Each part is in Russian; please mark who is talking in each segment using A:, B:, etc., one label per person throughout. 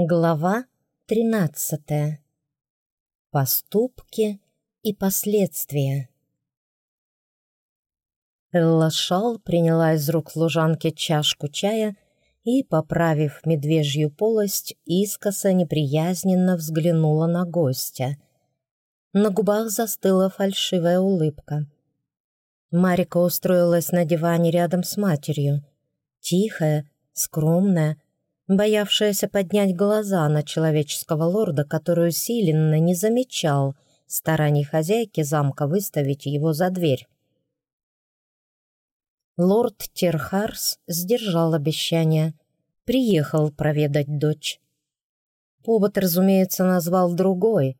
A: Глава 13. Поступки и последствия. Элла Шал приняла из рук служанки чашку чая и, поправив медвежью полость, искоса неприязненно взглянула на гостя. На губах застыла фальшивая улыбка. Марика устроилась на диване рядом с матерью. Тихая, скромная, боявшаяся поднять глаза на человеческого лорда, который усиленно не замечал стараний хозяйки замка выставить его за дверь. Лорд Терхарс сдержал обещание, приехал проведать дочь. Повод, разумеется, назвал другой,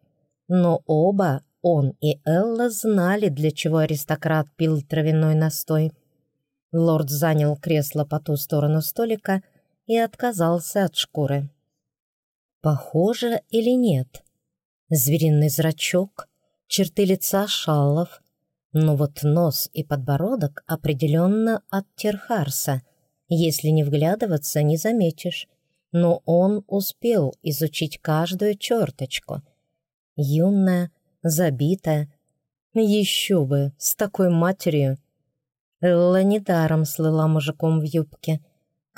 A: но оба, он и Элла, знали, для чего аристократ пил травяной настой. Лорд занял кресло по ту сторону столика — и отказался от шкуры. Похоже или нет? Звериный зрачок, черты лица шаллов, но вот нос и подбородок определенно от Терхарса. Если не вглядываться, не заметишь. Но он успел изучить каждую черточку. Юная, забитая. Еще бы, с такой матерью. Элла недаром слыла мужиком в юбке.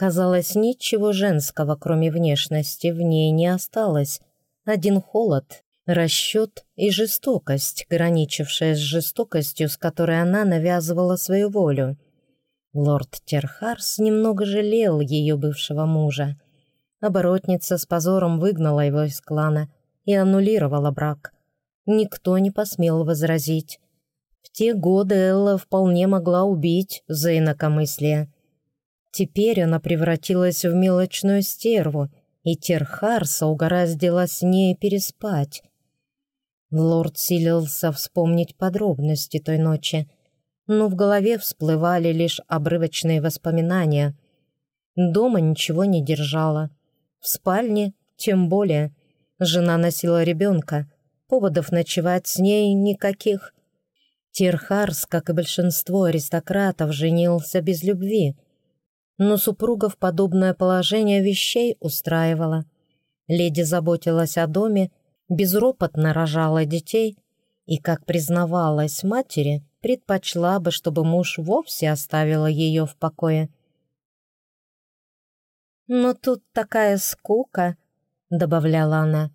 A: Казалось, ничего женского, кроме внешности, в ней не осталось. Один холод, расчет и жестокость, граничившая с жестокостью, с которой она навязывала свою волю. Лорд Терхарс немного жалел ее бывшего мужа. Оборотница с позором выгнала его из клана и аннулировала брак. Никто не посмел возразить. В те годы Элла вполне могла убить за инакомыслие. Теперь она превратилась в мелочную стерву, и Терхарса угораздило с ней переспать. Лорд силился вспомнить подробности той ночи, но в голове всплывали лишь обрывочные воспоминания. Дома ничего не держала. В спальне тем более. Жена носила ребенка. Поводов ночевать с ней никаких. Терхарс, как и большинство аристократов, женился без любви — но супругов подобное положение вещей устраивало. Леди заботилась о доме, безропотно рожала детей и, как признавалась матери, предпочла бы, чтобы муж вовсе оставила ее в покое. «Но тут такая скука», — добавляла она.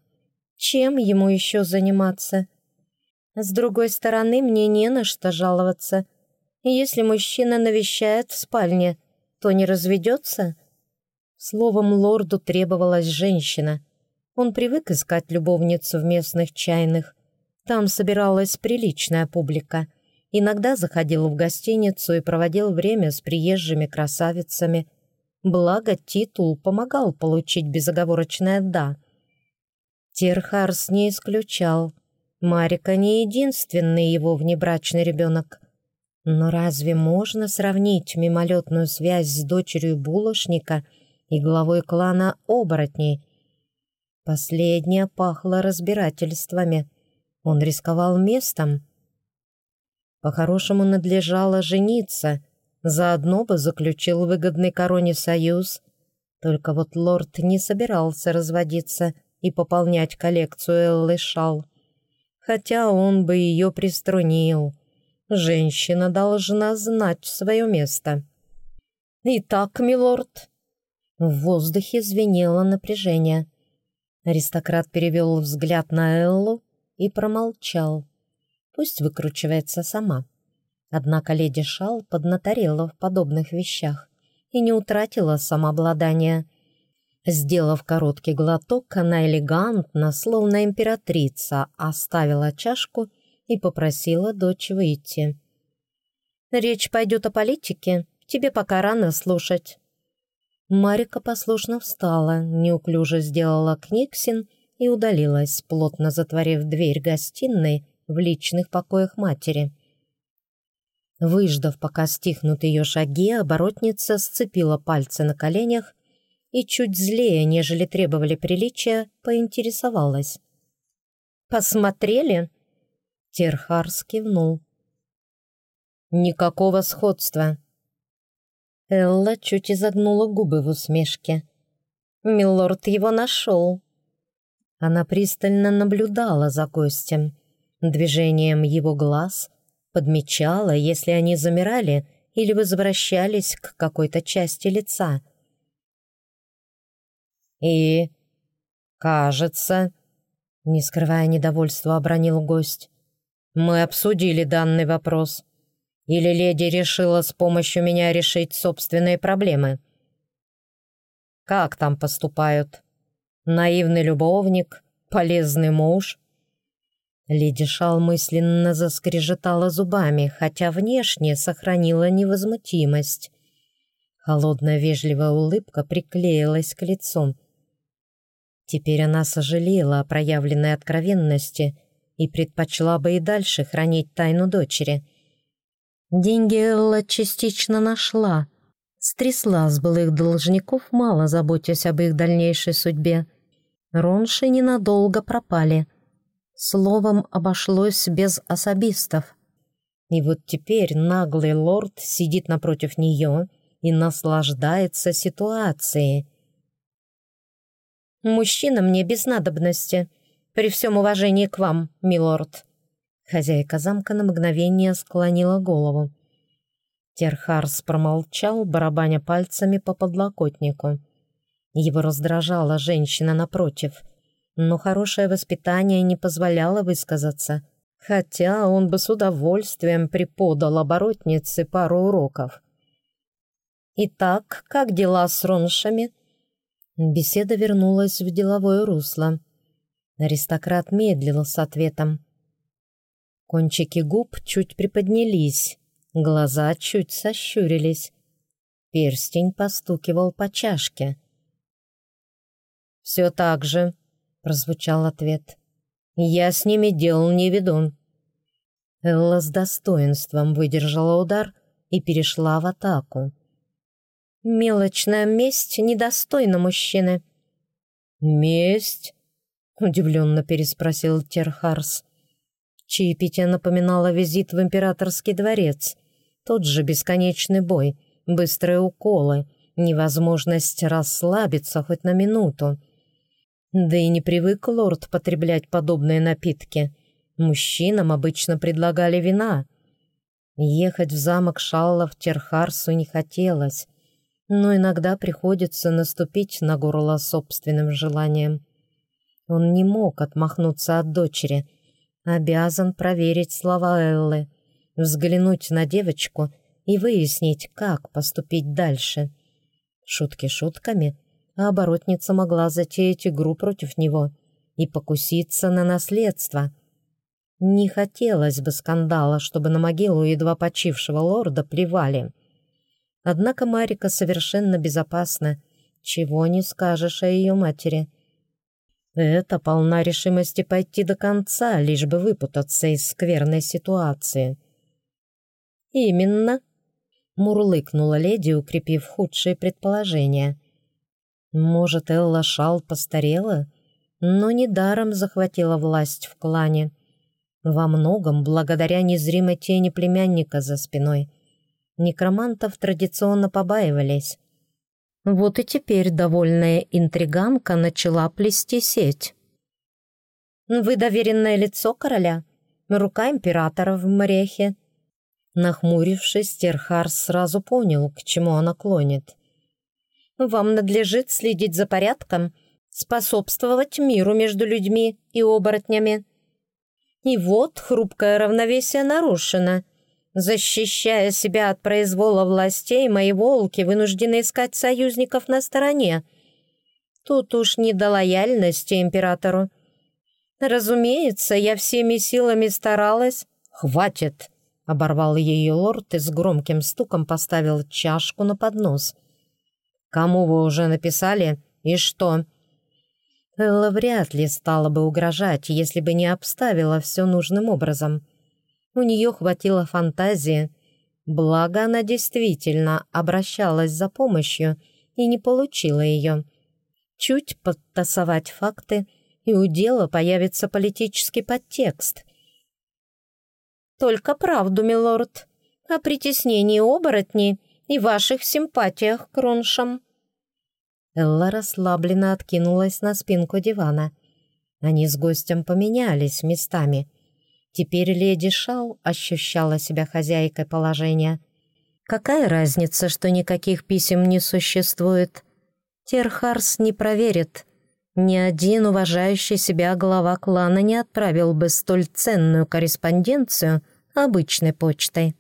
A: «Чем ему еще заниматься? С другой стороны, мне не на что жаловаться. Если мужчина навещает в спальне, что не разведется? Словом, лорду требовалась женщина. Он привык искать любовницу в местных чайных. Там собиралась приличная публика. Иногда заходил в гостиницу и проводил время с приезжими красавицами. Благо, титул помогал получить безоговорочное «да». Терхарс не исключал. Марика не единственный его внебрачный ребенок. Но разве можно сравнить мимолетную связь с дочерью булочника и главой клана оборотней? Последняя пахла разбирательствами. Он рисковал местом. По-хорошему надлежало жениться, заодно бы заключил выгодный короне союз. Только вот лорд не собирался разводиться и пополнять коллекцию Эллы Шал. Хотя он бы ее приструнил — Женщина должна знать свое место. «Итак, милорд...» В воздухе звенело напряжение. Аристократ перевел взгляд на Эллу и промолчал. Пусть выкручивается сама. Однако леди Шал поднаторела в подобных вещах и не утратила самообладания. Сделав короткий глоток, она элегантно, словно императрица, оставила чашку и попросила дочь выйти. «Речь пойдет о политике, тебе пока рано слушать». Марика послушно встала, неуклюже сделала книгсин и удалилась, плотно затворив дверь гостиной в личных покоях матери. Выждав, пока стихнут ее шаги, оборотница сцепила пальцы на коленях и, чуть злее, нежели требовали приличия, поинтересовалась. «Посмотрели?» Терхарс кивнул. «Никакого сходства». Элла чуть изогнула губы в усмешке. Милорд его нашел». Она пристально наблюдала за гостем, движением его глаз, подмечала, если они замирали или возвращались к какой-то части лица. «И, кажется...» Не скрывая недовольства, обронил гость. «Мы обсудили данный вопрос. Или леди решила с помощью меня решить собственные проблемы?» «Как там поступают? Наивный любовник? Полезный муж?» Леди Шал мысленно заскрежетала зубами, хотя внешне сохранила невозмутимость. Холодная вежливая улыбка приклеилась к лицу. Теперь она сожалела о проявленной откровенности и предпочла бы и дальше хранить тайну дочери. Деньги Элла частично нашла. Стрясла с былых должников, мало заботясь об их дальнейшей судьбе. Ронши ненадолго пропали. Словом, обошлось без особистов. И вот теперь наглый лорд сидит напротив нее и наслаждается ситуацией. Мужчина мне без надобности. При всем уважении к вам, милорд». Хозяйка замка на мгновение склонила голову. Терхарс промолчал, барабаня пальцами по подлокотнику. Его раздражала женщина напротив, но хорошее воспитание не позволяло высказаться, хотя он бы с удовольствием преподал оборотнице пару уроков. «Итак, как дела с роншами?» Беседа вернулась в деловое русло. Аристократ медлил с ответом. Кончики губ чуть приподнялись, глаза чуть сощурились. Перстень постукивал по чашке. «Все так же», — прозвучал ответ. «Я с ними дел не веду». Элла с достоинством выдержала удар и перешла в атаку. Мелочная месть недостойна мужчины. «Месть?» — удивленно переспросил Терхарс. Чаепитие напоминало визит в императорский дворец. Тот же бесконечный бой, быстрые уколы, невозможность расслабиться хоть на минуту. Да и не привык лорд потреблять подобные напитки. Мужчинам обычно предлагали вина. Ехать в замок Шаллов Терхарсу не хотелось но иногда приходится наступить на горло собственным желанием. Он не мог отмахнуться от дочери, обязан проверить слова Эллы, взглянуть на девочку и выяснить, как поступить дальше. Шутки шутками, а оборотница могла затеять игру против него и покуситься на наследство. Не хотелось бы скандала, чтобы на могилу едва почившего лорда плевали — Однако Марика совершенно безопасна. Чего не скажешь о ее матери. Это полна решимости пойти до конца, лишь бы выпутаться из скверной ситуации. «Именно», — мурлыкнула леди, укрепив худшие предположения. «Может, Элла Шал постарела, но недаром захватила власть в клане. Во многом благодаря незримой тени племянника за спиной» некромантов традиционно побаивались. Вот и теперь довольная интриганка начала плести сеть. «Вы доверенное лицо короля? Рука императора в мрехе?» Нахмурившись, Терхар сразу понял, к чему она клонит. «Вам надлежит следить за порядком, способствовать миру между людьми и оборотнями. И вот хрупкое равновесие нарушено». Защищая себя от произвола властей, мои волки вынуждены искать союзников на стороне. Тут уж не до лояльности императору. Разумеется, я всеми силами старалась. «Хватит!» — оборвал ее лорд и с громким стуком поставил чашку на поднос. «Кому вы уже написали? И что?» Элла вряд ли стала бы угрожать, если бы не обставила все нужным образом. У нее хватило фантазии. Благо, она действительно обращалась за помощью и не получила ее. Чуть подтасовать факты, и у дела появится политический подтекст. «Только правду, милорд, о притеснении оборотней и ваших симпатиях к роншам». Элла расслабленно откинулась на спинку дивана. Они с гостем поменялись местами. Теперь леди Шау ощущала себя хозяйкой положения. Какая разница, что никаких писем не существует? Терхарс не проверит. Ни один уважающий себя глава клана не отправил бы столь ценную корреспонденцию обычной почтой.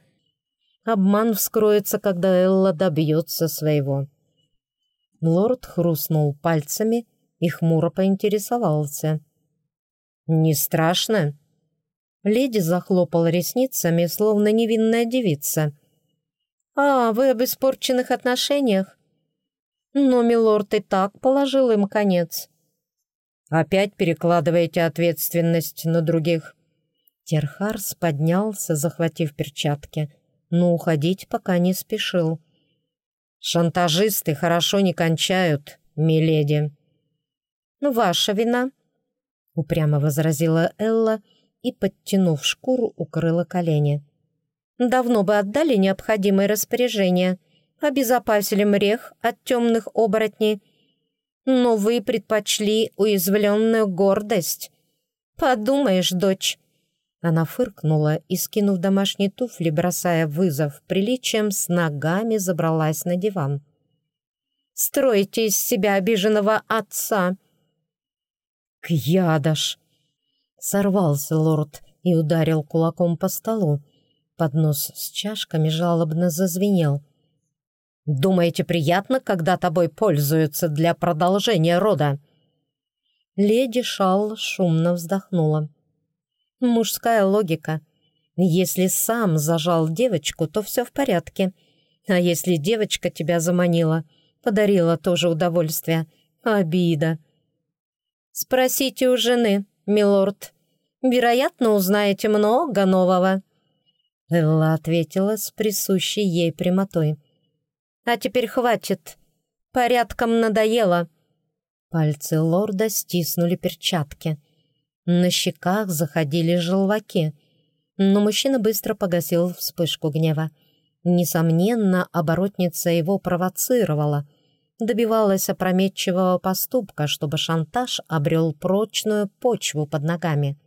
A: Обман вскроется, когда Элла добьется своего. Лорд хрустнул пальцами и хмуро поинтересовался. «Не страшно?» Леди захлопала ресницами, словно невинная девица. «А, вы об испорченных отношениях?» «Но милорд и так положил им конец». «Опять перекладываете ответственность на других?» Терхарс поднялся, захватив перчатки, но уходить пока не спешил. «Шантажисты хорошо не кончают, миледи». «Ну, ваша вина», — упрямо возразила Элла и, подтянув шкуру, укрыла колени. «Давно бы отдали необходимые распоряжения, обезопасили мрех от темных оборотней, но вы предпочли уязвленную гордость. Подумаешь, дочь, она фыркнула и, скинув домашние туфли, бросая вызов приличием, с ногами забралась на диван. «Строите из себя обиженного отца!» «Кьядаш!» Сорвался лорд и ударил кулаком по столу. Поднос с чашками жалобно зазвенел. «Думаете, приятно, когда тобой пользуются для продолжения рода?» Леди Шал шумно вздохнула. Мужская логика. Если сам зажал девочку, то все в порядке. А если девочка тебя заманила, подарила тоже удовольствие. Обида. Спросите у жены, милорд. Вероятно, узнаете много нового. Элла ответила с присущей ей прямотой. «А теперь хватит. Порядком надоело». Пальцы лорда стиснули перчатки. На щеках заходили желваки, но мужчина быстро погасил вспышку гнева. Несомненно, оборотница его провоцировала, добивалась опрометчивого поступка, чтобы шантаж обрел прочную почву под ногами.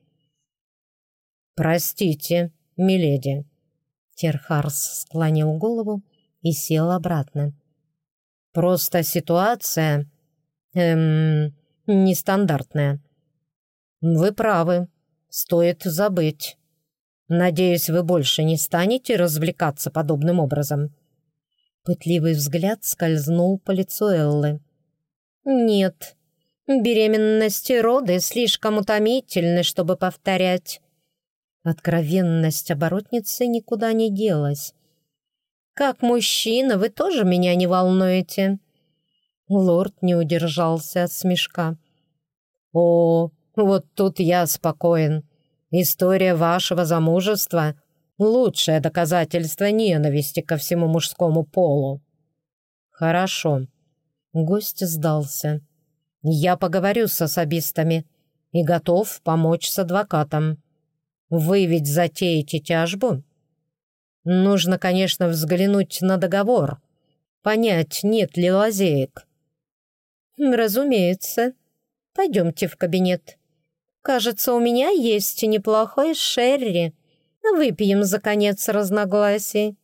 A: «Простите, миледи», — Терхарс склонил голову и сел обратно. «Просто ситуация, эм, нестандартная. «Вы правы. Стоит забыть. Надеюсь, вы больше не станете развлекаться подобным образом». Пытливый взгляд скользнул по лицу Эллы. «Нет, беременность и роды слишком утомительны, чтобы повторять». Откровенность оборотницы никуда не делась. «Как мужчина вы тоже меня не волнуете?» Лорд не удержался от смешка. «О, вот тут я спокоен. История вашего замужества — лучшее доказательство ненависти ко всему мужскому полу. Хорошо. Гость сдался. Я поговорю с особистами и готов помочь с адвокатом. Вы ведь затеете тяжбу? Нужно, конечно, взглянуть на договор, понять, нет ли лазеек. Разумеется. Пойдемте в кабинет. Кажется, у меня есть неплохой шерри. Выпьем, за конец разногласий».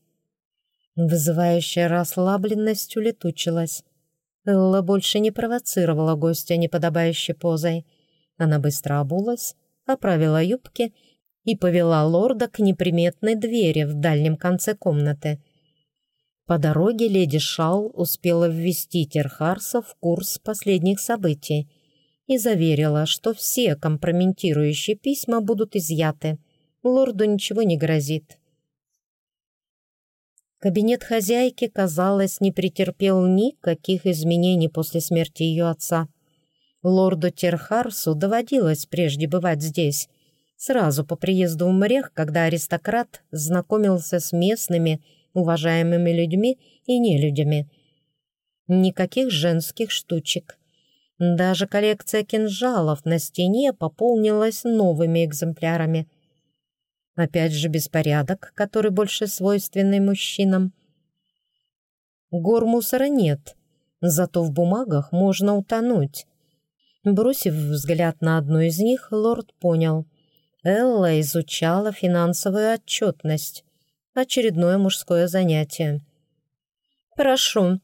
A: Вызывающая расслабленность улетучилась. Элла больше не провоцировала гостя неподобающей позой. Она быстро обулась, оправила юбки и повела лорда к неприметной двери в дальнем конце комнаты. По дороге леди Шал успела ввести Терхарса в курс последних событий и заверила, что все компрометирующие письма будут изъяты. Лорду ничего не грозит. Кабинет хозяйки, казалось, не претерпел никаких изменений после смерти ее отца. Лорду Терхарсу доводилось прежде бывать здесь, сразу по приезду в Мрех, когда аристократ знакомился с местными, уважаемыми людьми и нелюдями. Никаких женских штучек, даже коллекция кинжалов на стене пополнилась новыми экземплярами. Опять же беспорядок, который больше свойственный мужчинам. Гор мусора нет, зато в бумагах можно утонуть. Бросив взгляд на одну из них, лорд понял. Элла изучала финансовую отчетность. Очередное мужское занятие. «Прошу».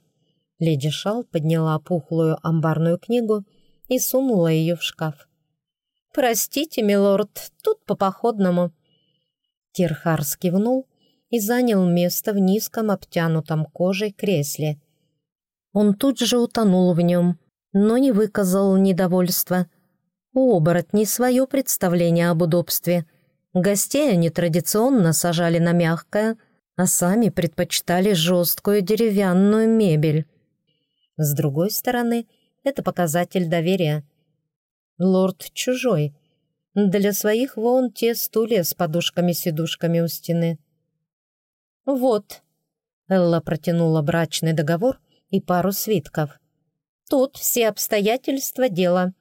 A: Леди Шал подняла пухлую амбарную книгу и сунула ее в шкаф. «Простите, милорд, тут по походному». Тирхар скивнул и занял место в низком обтянутом кожей кресле. Он тут же утонул в нем, но не выказал недовольства. У оборотней свое представление об удобстве. Гостей они традиционно сажали на мягкое, а сами предпочитали жесткую деревянную мебель. С другой стороны, это показатель доверия. Лорд чужой. Для своих вон те стулья с подушками-сидушками у стены. «Вот», — Элла протянула брачный договор и пару свитков. «Тут все обстоятельства дела.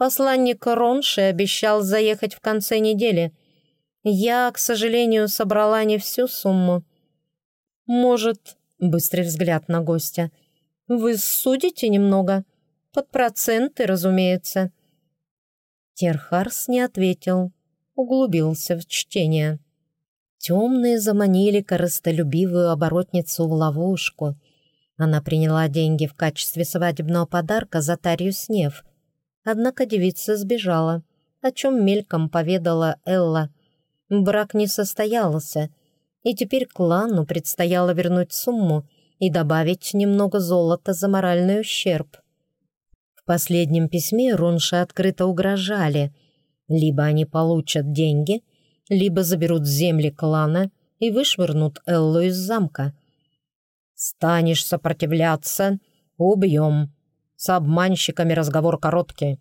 A: Посланник Ронши обещал заехать в конце недели. Я, к сожалению, собрала не всю сумму. Может, быстрый взгляд на гостя, вы судите немного? Под проценты, разумеется». Терхарс не ответил, углубился в чтение. Темные заманили корыстолюбивую оборотницу в ловушку. Она приняла деньги в качестве свадебного подарка за Тарью Снев. Однако девица сбежала, о чем мельком поведала Элла. Брак не состоялся, и теперь клану предстояло вернуть сумму и добавить немного золота за моральный ущерб. В последнем письме Ронши открыто угрожали. Либо они получат деньги — либо заберут земли клана и вышвырнут Эллу из замка. «Станешь сопротивляться — убьем. С обманщиками разговор короткий».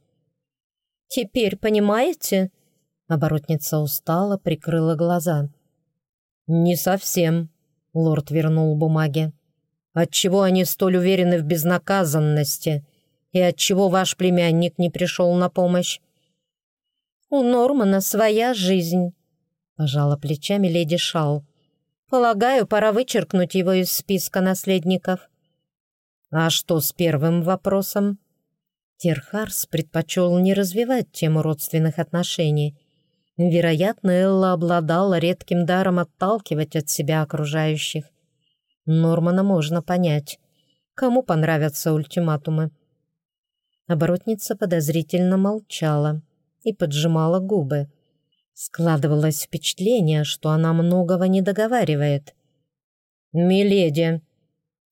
A: «Теперь понимаете?» Оборотница устала, прикрыла глаза. «Не совсем», — лорд вернул бумаги. «Отчего они столь уверены в безнаказанности? И отчего ваш племянник не пришел на помощь?» «У Нормана своя жизнь», Пожала плечами леди Шау. «Полагаю, пора вычеркнуть его из списка наследников». «А что с первым вопросом?» Терхарс предпочел не развивать тему родственных отношений. Вероятно, Элла обладала редким даром отталкивать от себя окружающих. Нормана можно понять. Кому понравятся ультиматумы? Оборотница подозрительно молчала и поджимала губы. Складывалось впечатление, что она многого не договаривает. «Миледи!»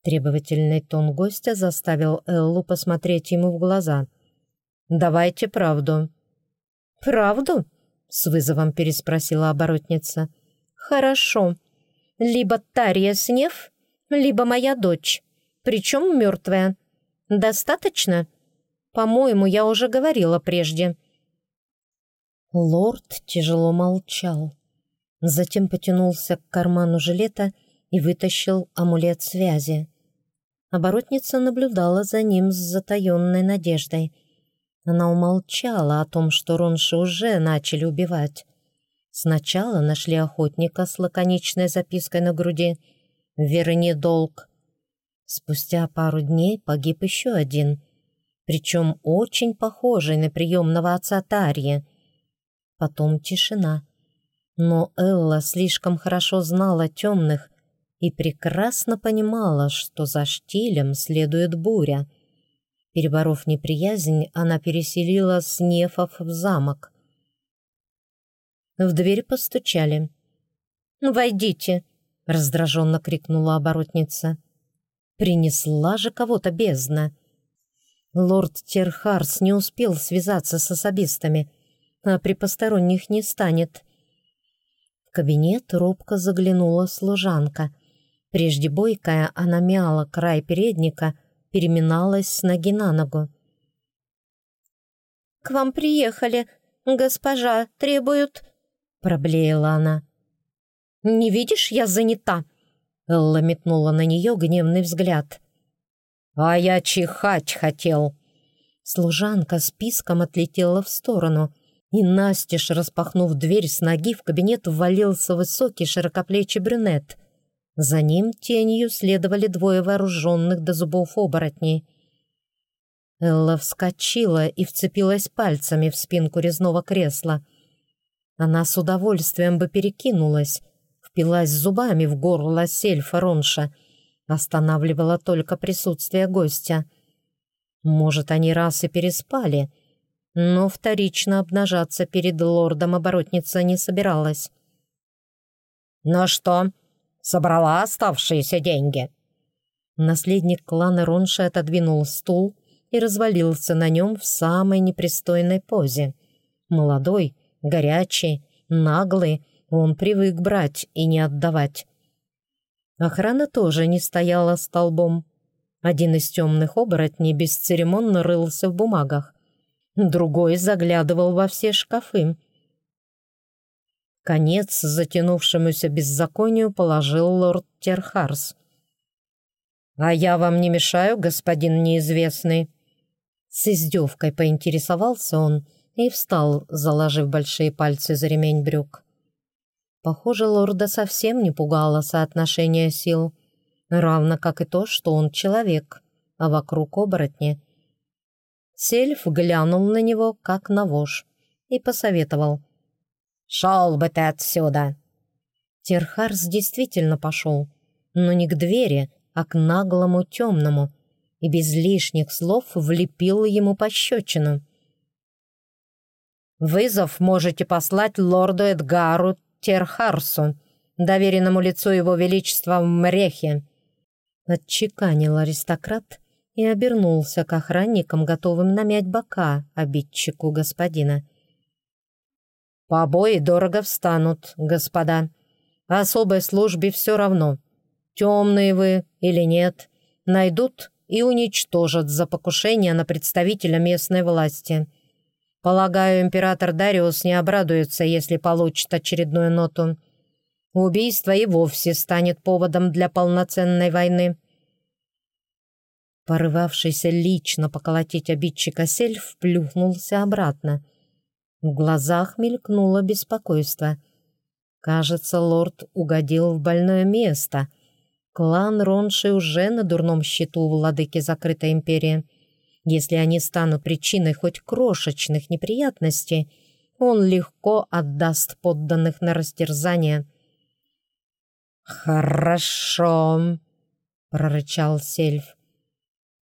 A: Требовательный тон гостя заставил Эллу посмотреть ему в глаза. «Давайте правду». «Правду?» — с вызовом переспросила оборотница. «Хорошо. Либо Тарья Снев, либо моя дочь, причем мертвая. Достаточно? По-моему, я уже говорила прежде». Лорд тяжело молчал. Затем потянулся к карману жилета и вытащил амулет связи. Оборотница наблюдала за ним с затаенной надеждой. Она умолчала о том, что Ронши уже начали убивать. Сначала нашли охотника с лаконичной запиской на груди «Верни долг». Спустя пару дней погиб еще один, причем очень похожий на приемного отца Тарьи — Потом тишина. Но Элла слишком хорошо знала темных и прекрасно понимала, что за штилем следует буря. Переборов неприязнь, она переселила Снефов в замок. В дверь постучали. «Ну, войдите!» — раздраженно крикнула оборотница. «Принесла же кого-то бездна!» Лорд Терхарс не успел связаться с особистами — а при посторонних не станет. В кабинет робко заглянула служанка. Прежде бойкая, она мяла край передника, переминалась с ноги на ногу. «К вам приехали. Госпожа, требуют...» — проблеяла она. «Не видишь, я занята!» Элла метнула на нее гневный взгляд. «А я чихать хотел!» Служанка списком отлетела в сторону. И настежь, распахнув дверь с ноги, в кабинет ввалился высокий широкоплечий брюнет. За ним тенью следовали двое вооруженных до зубов оборотней — Элла вскочила и вцепилась пальцами в спинку резного кресла. Она с удовольствием бы перекинулась, впилась зубами в горло сельфа Ронша, останавливала только присутствие гостя. Может, они раз и переспали, но вторично обнажаться перед лордом оборотница не собиралась. «Ну что, собрала оставшиеся деньги?» Наследник клана Ронша отодвинул стул и развалился на нем в самой непристойной позе. Молодой, горячий, наглый, он привык брать и не отдавать. Охрана тоже не стояла столбом. Один из темных оборотней бесцеремонно рылся в бумагах. Другой заглядывал во все шкафы. Конец затянувшемуся беззаконию положил лорд Терхарс. «А я вам не мешаю, господин неизвестный?» С издевкой поинтересовался он и встал, заложив большие пальцы за ремень брюк. Похоже, лорда совсем не пугало соотношение сил, равно как и то, что он человек, а вокруг оборотни. Сельф глянул на него, как на вож, и посоветовал. «Шел бы ты отсюда!» Терхарс действительно пошел, но не к двери, а к наглому темному, и без лишних слов влепил ему пощечину. «Вызов можете послать лорду Эдгару Терхарсу, доверенному лицу его величества в Мрехе», отчеканил аристократ и обернулся к охранникам, готовым намять бока обидчику господина. «Побои дорого встанут, господа. Особой службе все равно, темные вы или нет, найдут и уничтожат за покушение на представителя местной власти. Полагаю, император Дариус не обрадуется, если получит очередную ноту. Убийство и вовсе станет поводом для полноценной войны. Порывавшийся лично поколотить обидчика сельф плюхнулся обратно. В глазах мелькнуло беспокойство. Кажется, лорд угодил в больное место — Клан Ронши уже на дурном счету у владыки закрытой империи. Если они станут причиной хоть крошечных неприятностей, он легко отдаст подданных на растерзание. «Хорошо», — прорычал Сельф.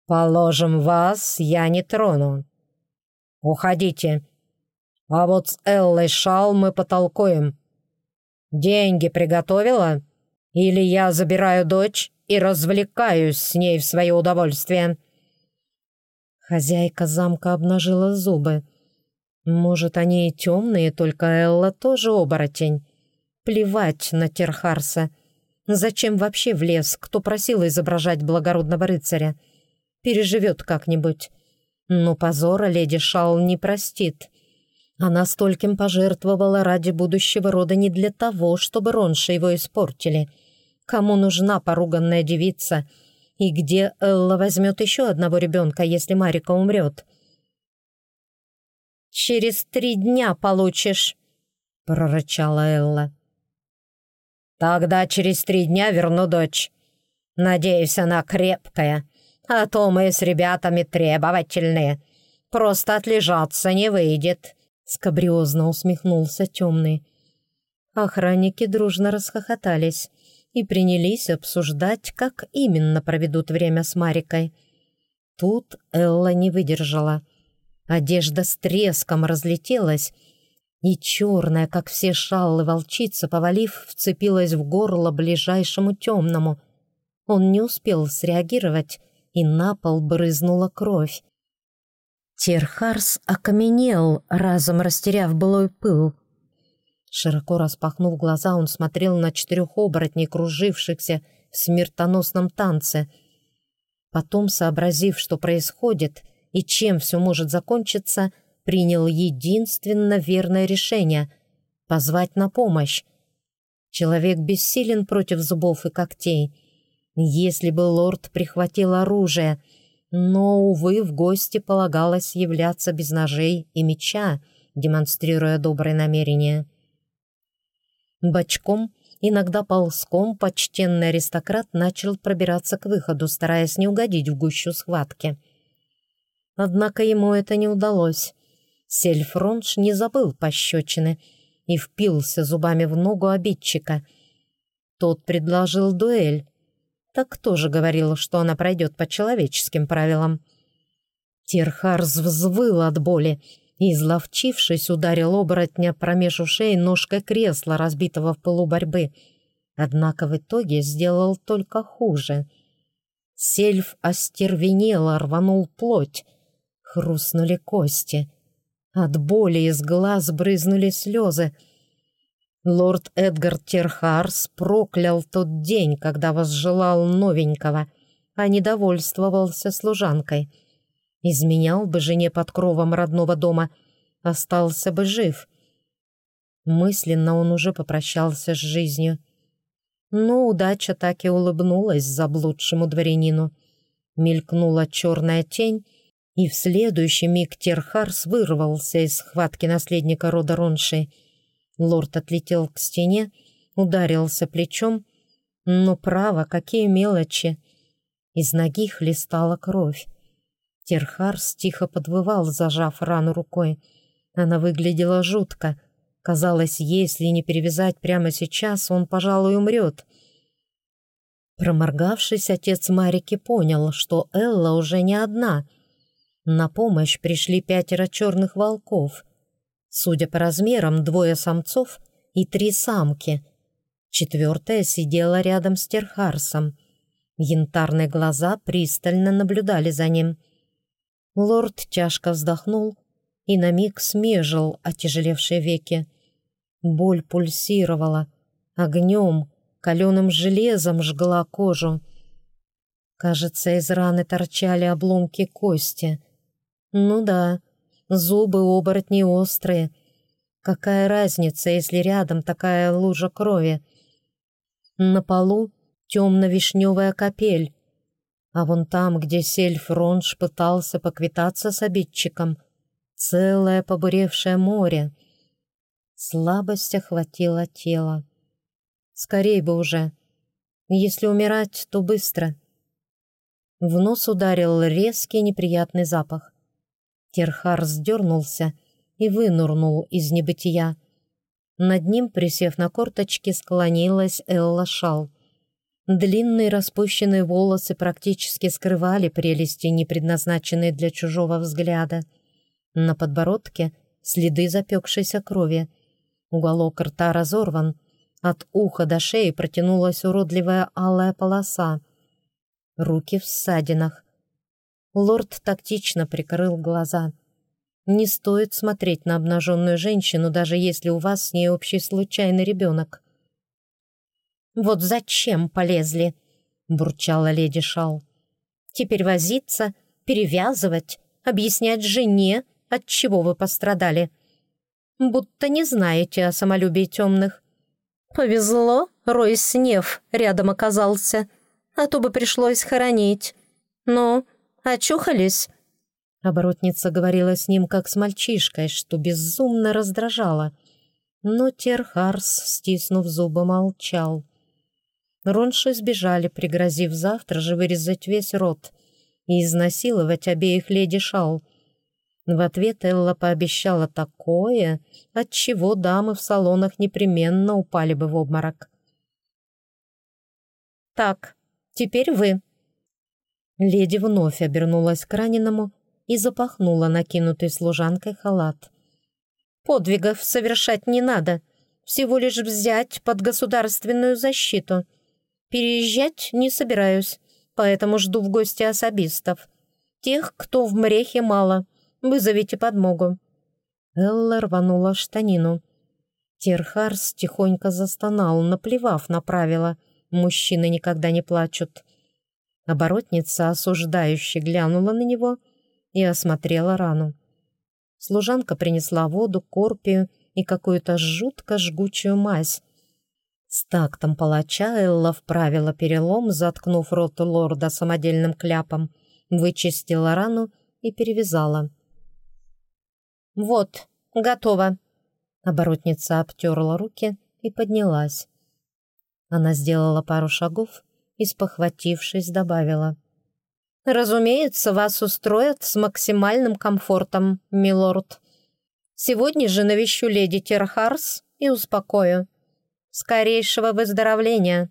A: «Положим вас, я не трону. Уходите. А вот с Эллой Шал мы потолкуем. Деньги приготовила?» Или я забираю дочь и развлекаюсь с ней в свое удовольствие». Хозяйка замка обнажила зубы. «Может, они и темные, только Элла тоже оборотень. Плевать на Терхарса. Зачем вообще влез, кто просил изображать благородного рыцаря? Переживет как-нибудь. Но позора леди Шал не простит». Она стольким пожертвовала ради будущего рода не для того, чтобы Ронши его испортили. Кому нужна поруганная девица? И где Элла возьмет еще одного ребенка, если Марика умрет? «Через три дня получишь», — прорычала Элла. «Тогда через три дня верну дочь. Надеюсь, она крепкая, а то мы с ребятами требовательные. Просто отлежаться не выйдет». Скабриозно усмехнулся темный. Охранники дружно расхохотались и принялись обсуждать, как именно проведут время с Марикой. Тут Элла не выдержала. Одежда с треском разлетелась, и черная, как все шаллы волчица, повалив, вцепилась в горло ближайшему темному. Он не успел среагировать, и на пол брызнула кровь. Терхарс окаменел, разом растеряв былой пыл. Широко распахнув глаза, он смотрел на четырех оборотней, кружившихся в смертоносном танце. Потом, сообразив, что происходит и чем все может закончиться, принял единственно верное решение — позвать на помощь. Человек бессилен против зубов и когтей. Если бы лорд прихватил оружие — но, увы, в гости полагалось являться без ножей и меча, демонстрируя добрые намерения. Бочком, иногда ползком, почтенный аристократ начал пробираться к выходу, стараясь не угодить в гущу схватки. Однако ему это не удалось. Сельфронш не забыл пощечины и впился зубами в ногу обидчика. Тот предложил дуэль. Так кто же говорил, что она пройдет по человеческим правилам? Терхарс взвыл от боли и, изловчившись, ударил оборотня промеж ушей ножкой кресла, разбитого в полу борьбы. Однако в итоге сделал только хуже. Сельф остервенело рванул плоть. Хрустнули кости — от боли из глаз брызнули слезы. Лорд Эдгар Терхарс проклял тот день, когда возжелал новенького, а недовольствовался служанкой. Изменял бы жене под кровом родного дома, остался бы жив. Мысленно он уже попрощался с жизнью. Но удача так и улыбнулась заблудшему дворянину. Мелькнула черная тень, и в следующий миг Терхарс вырвался из схватки наследника рода Ронши. Лорд отлетел к стене, ударился плечом, но право, какие мелочи! Из ноги хлестала кровь. Терхарс тихо подвывал, зажав рану рукой. Она выглядела жутко. Казалось, если не перевязать прямо сейчас, он, пожалуй, умрет. Проморгавшись, отец Марики понял, что Элла уже не одна — на помощь пришли пятеро черных волков. Судя по размерам, двое самцов и три самки. Четвертая сидела рядом с Терхарсом. Янтарные глаза пристально наблюдали за ним. Лорд тяжко вздохнул и на миг смежил отяжелевшие веки. Боль пульсировала, огнем, каленым железом жгла кожу. Кажется, из раны торчали обломки кости — ну да, зубы оборотней острые. Какая разница, если рядом такая лужа крови? На полу темно-вишневая капель, а вон там, где сельф Ронж пытался поквитаться с обидчиком, целое побуревшее море. Слабость охватила тело. Скорей бы уже. Если умирать, то быстро. В нос ударил резкий неприятный запах. Терхар сдернулся и вынурнул из небытия. Над ним, присев на корточки, склонилась Элла Шал. Длинные распущенные волосы практически скрывали прелести, не предназначенные для чужого взгляда. На подбородке следы запекшейся крови. Уголок рта разорван. От уха до шеи протянулась уродливая алая полоса. Руки в ссадинах. Лорд тактично прикрыл глаза. Не стоит смотреть на обнаженную женщину, даже если у вас с ней общий случайный ребенок. «Вот зачем полезли?» — бурчала леди Шал. «Теперь возиться, перевязывать, объяснять жене, от чего вы пострадали. Будто не знаете о самолюбии темных. Повезло, Рой Снев рядом оказался, а то бы пришлось хоронить. Но Очухались?» Оборотница говорила с ним, как с мальчишкой, что безумно раздражало. Но Терхарс, стиснув зубы, молчал. Ронши сбежали, пригрозив завтра же вырезать весь рот и изнасиловать обеих леди Шал. В ответ Элла пообещала такое, от чего дамы в салонах непременно упали бы в обморок. «Так, теперь вы», Леди вновь обернулась к раненому и запахнула накинутый служанкой халат. «Подвигов совершать не надо, всего лишь взять под государственную защиту. Переезжать не собираюсь, поэтому жду в гости особистов. Тех, кто в мрехе мало, вызовите подмогу». Элла рванула штанину. Терхарс тихонько застонал, наплевав на правила. Мужчины никогда не плачут. Оборотница осуждающе глянула на него и осмотрела рану. Служанка принесла воду, корпию и какую-то жутко жгучую мазь. С тактом палача Элла вправила перелом, заткнув рот лорда самодельным кляпом, вычистила рану и перевязала. «Вот, готово!» Оборотница обтерла руки и поднялась. Она сделала пару шагов и, спохватившись, добавила. Разумеется, вас устроят с максимальным комфортом, милорд. Сегодня же навещу леди Терхарс и успокою. Скорейшего выздоровления.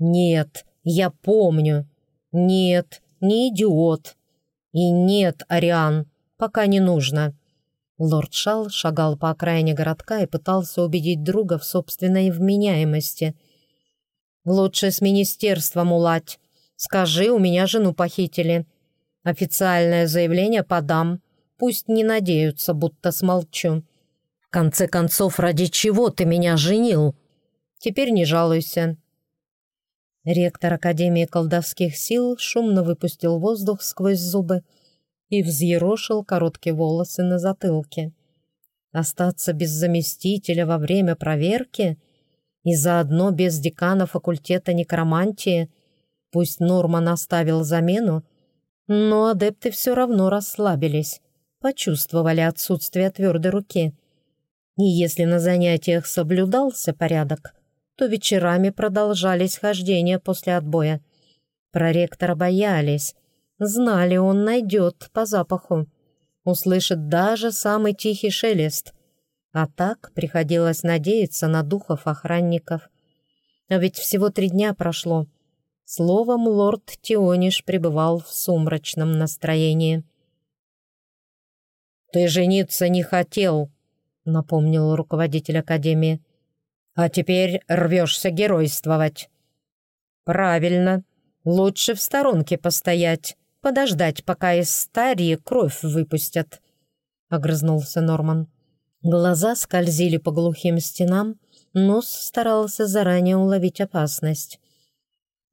A: Нет, я помню. Нет, не идиот. И нет, Ариан, пока не нужно. Лорд Шал шагал по окраине городка и пытался убедить друга в собственной вменяемости. «Лучше с министерством уладь. Скажи, у меня жену похитили. Официальное заявление подам. Пусть не надеются, будто смолчу. В конце концов, ради чего ты меня женил? Теперь не жалуйся». Ректор Академии колдовских сил шумно выпустил воздух сквозь зубы и взъерошил короткие волосы на затылке. Остаться без заместителя во время проверки и заодно без декана факультета некромантии, пусть Норман оставил замену, но адепты все равно расслабились, почувствовали отсутствие твердой руки. И если на занятиях соблюдался порядок, то вечерами продолжались хождения после отбоя. Проректора боялись, Знали, он найдет по запаху. Услышит даже самый тихий шелест. А так приходилось надеяться на духов охранников. А ведь всего три дня прошло. Словом, лорд Тиониш пребывал в сумрачном настроении. «Ты жениться не хотел», — напомнил руководитель Академии. «А теперь рвешься геройствовать». «Правильно. Лучше в сторонке постоять подождать, пока из старии кровь выпустят», — огрызнулся Норман. Глаза скользили по глухим стенам, нос старался заранее уловить опасность.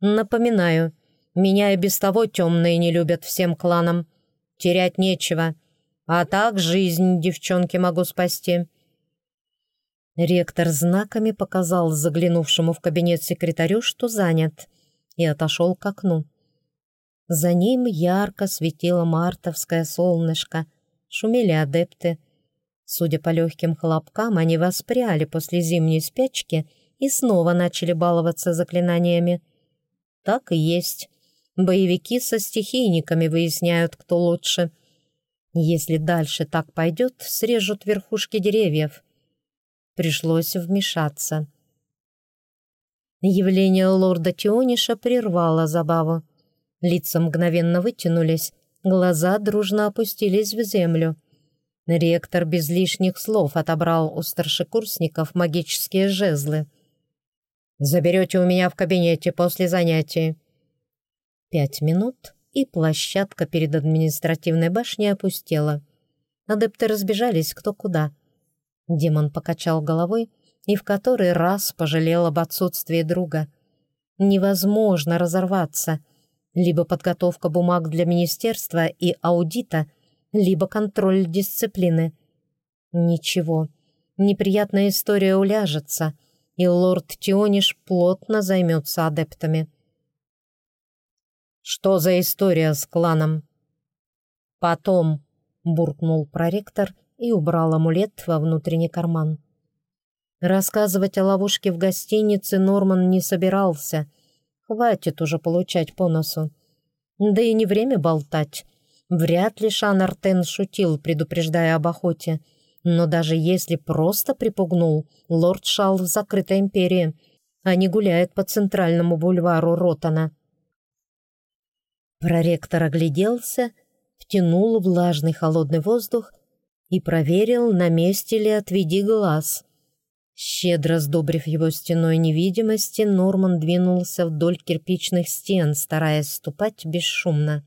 A: «Напоминаю, меня и без того темные не любят всем кланам. Терять нечего, а так жизнь девчонки могу спасти». Ректор знаками показал заглянувшему в кабинет секретарю, что занят, и отошел к окну. За ним ярко светило мартовское солнышко, шумели адепты. Судя по легким хлопкам, они воспряли после зимней спячки и снова начали баловаться заклинаниями. Так и есть. Боевики со стихийниками выясняют, кто лучше. Если дальше так пойдет, срежут верхушки деревьев. Пришлось вмешаться. Явление лорда Тиониша прервало забаву. Лица мгновенно вытянулись, глаза дружно опустились в землю. Ректор без лишних слов отобрал у старшекурсников магические жезлы. «Заберете у меня в кабинете после занятий». Пять минут, и площадка перед административной башней опустела. Адепты разбежались кто куда. Демон покачал головой и в который раз пожалел об отсутствии друга. Невозможно разорваться — либо подготовка бумаг для министерства и аудита, либо контроль дисциплины. Ничего, неприятная история уляжется, и лорд Тиониш плотно займется адептами. «Что за история с кланом?» «Потом», — буркнул проректор и убрал амулет во внутренний карман. Рассказывать о ловушке в гостинице Норман не собирался — Хватит уже получать по носу. Да и не время болтать. Вряд ли Шан Артен шутил, предупреждая об охоте. Но даже если просто припугнул, лорд Шал в закрытой империи, а не гуляет по центральному бульвару Ротана. Проректор огляделся, втянул влажный холодный воздух и проверил, на месте ли отведи глаз. Щедро сдобрив его стеной невидимости, Норман двинулся вдоль кирпичных стен, стараясь ступать бесшумно.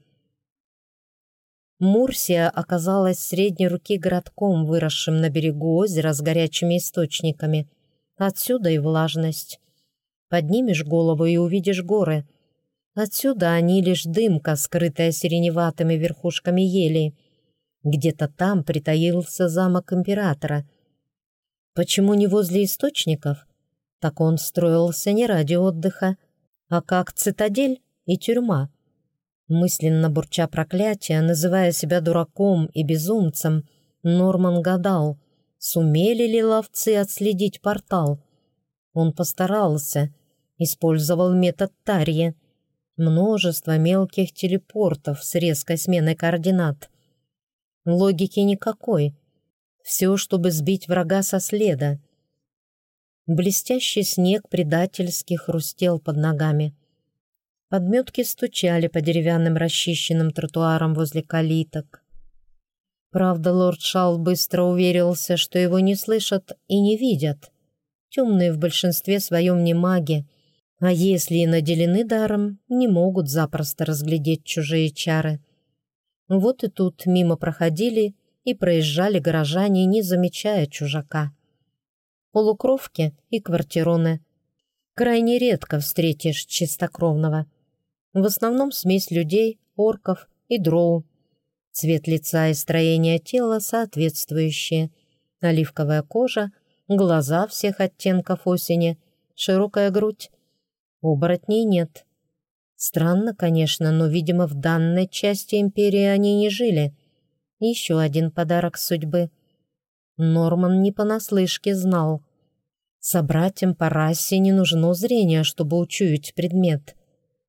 A: Мурсия оказалась средней руки городком, выросшим на берегу озера с горячими источниками. Отсюда и влажность. Поднимешь голову и увидишь горы. Отсюда они лишь дымка, скрытая сиреневатыми верхушками ели. Где-то там притаился замок императора — Почему не возле источников? Так он строился не ради отдыха, а как цитадель и тюрьма. Мысленно бурча проклятия, называя себя дураком и безумцем, Норман гадал, сумели ли ловцы отследить портал. Он постарался, использовал метод Тарьи. множество мелких телепортов с резкой сменой координат. Логики никакой. Все, чтобы сбить врага со следа. Блестящий снег предательски хрустел под ногами. Подметки стучали по деревянным расчищенным тротуарам возле калиток. Правда, лорд Шал быстро уверился, что его не слышат и не видят. Темные в большинстве своем не маги, а если и наделены даром, не могут запросто разглядеть чужие чары. Вот и тут мимо проходили и проезжали горожане, не замечая чужака полукровки и квартироны. Крайне редко встретишь чистокровного. В основном смесь людей, орков и дроу. Цвет лица и строение тела соответствующие. Оливковая кожа, глаза всех оттенков осени, широкая грудь. Оборотней нет. Странно, конечно, но, видимо, в данной части империи они не жили. Еще один подарок судьбы — Норман не понаслышке знал. Собратьям по расе не нужно зрение, чтобы учуять предмет.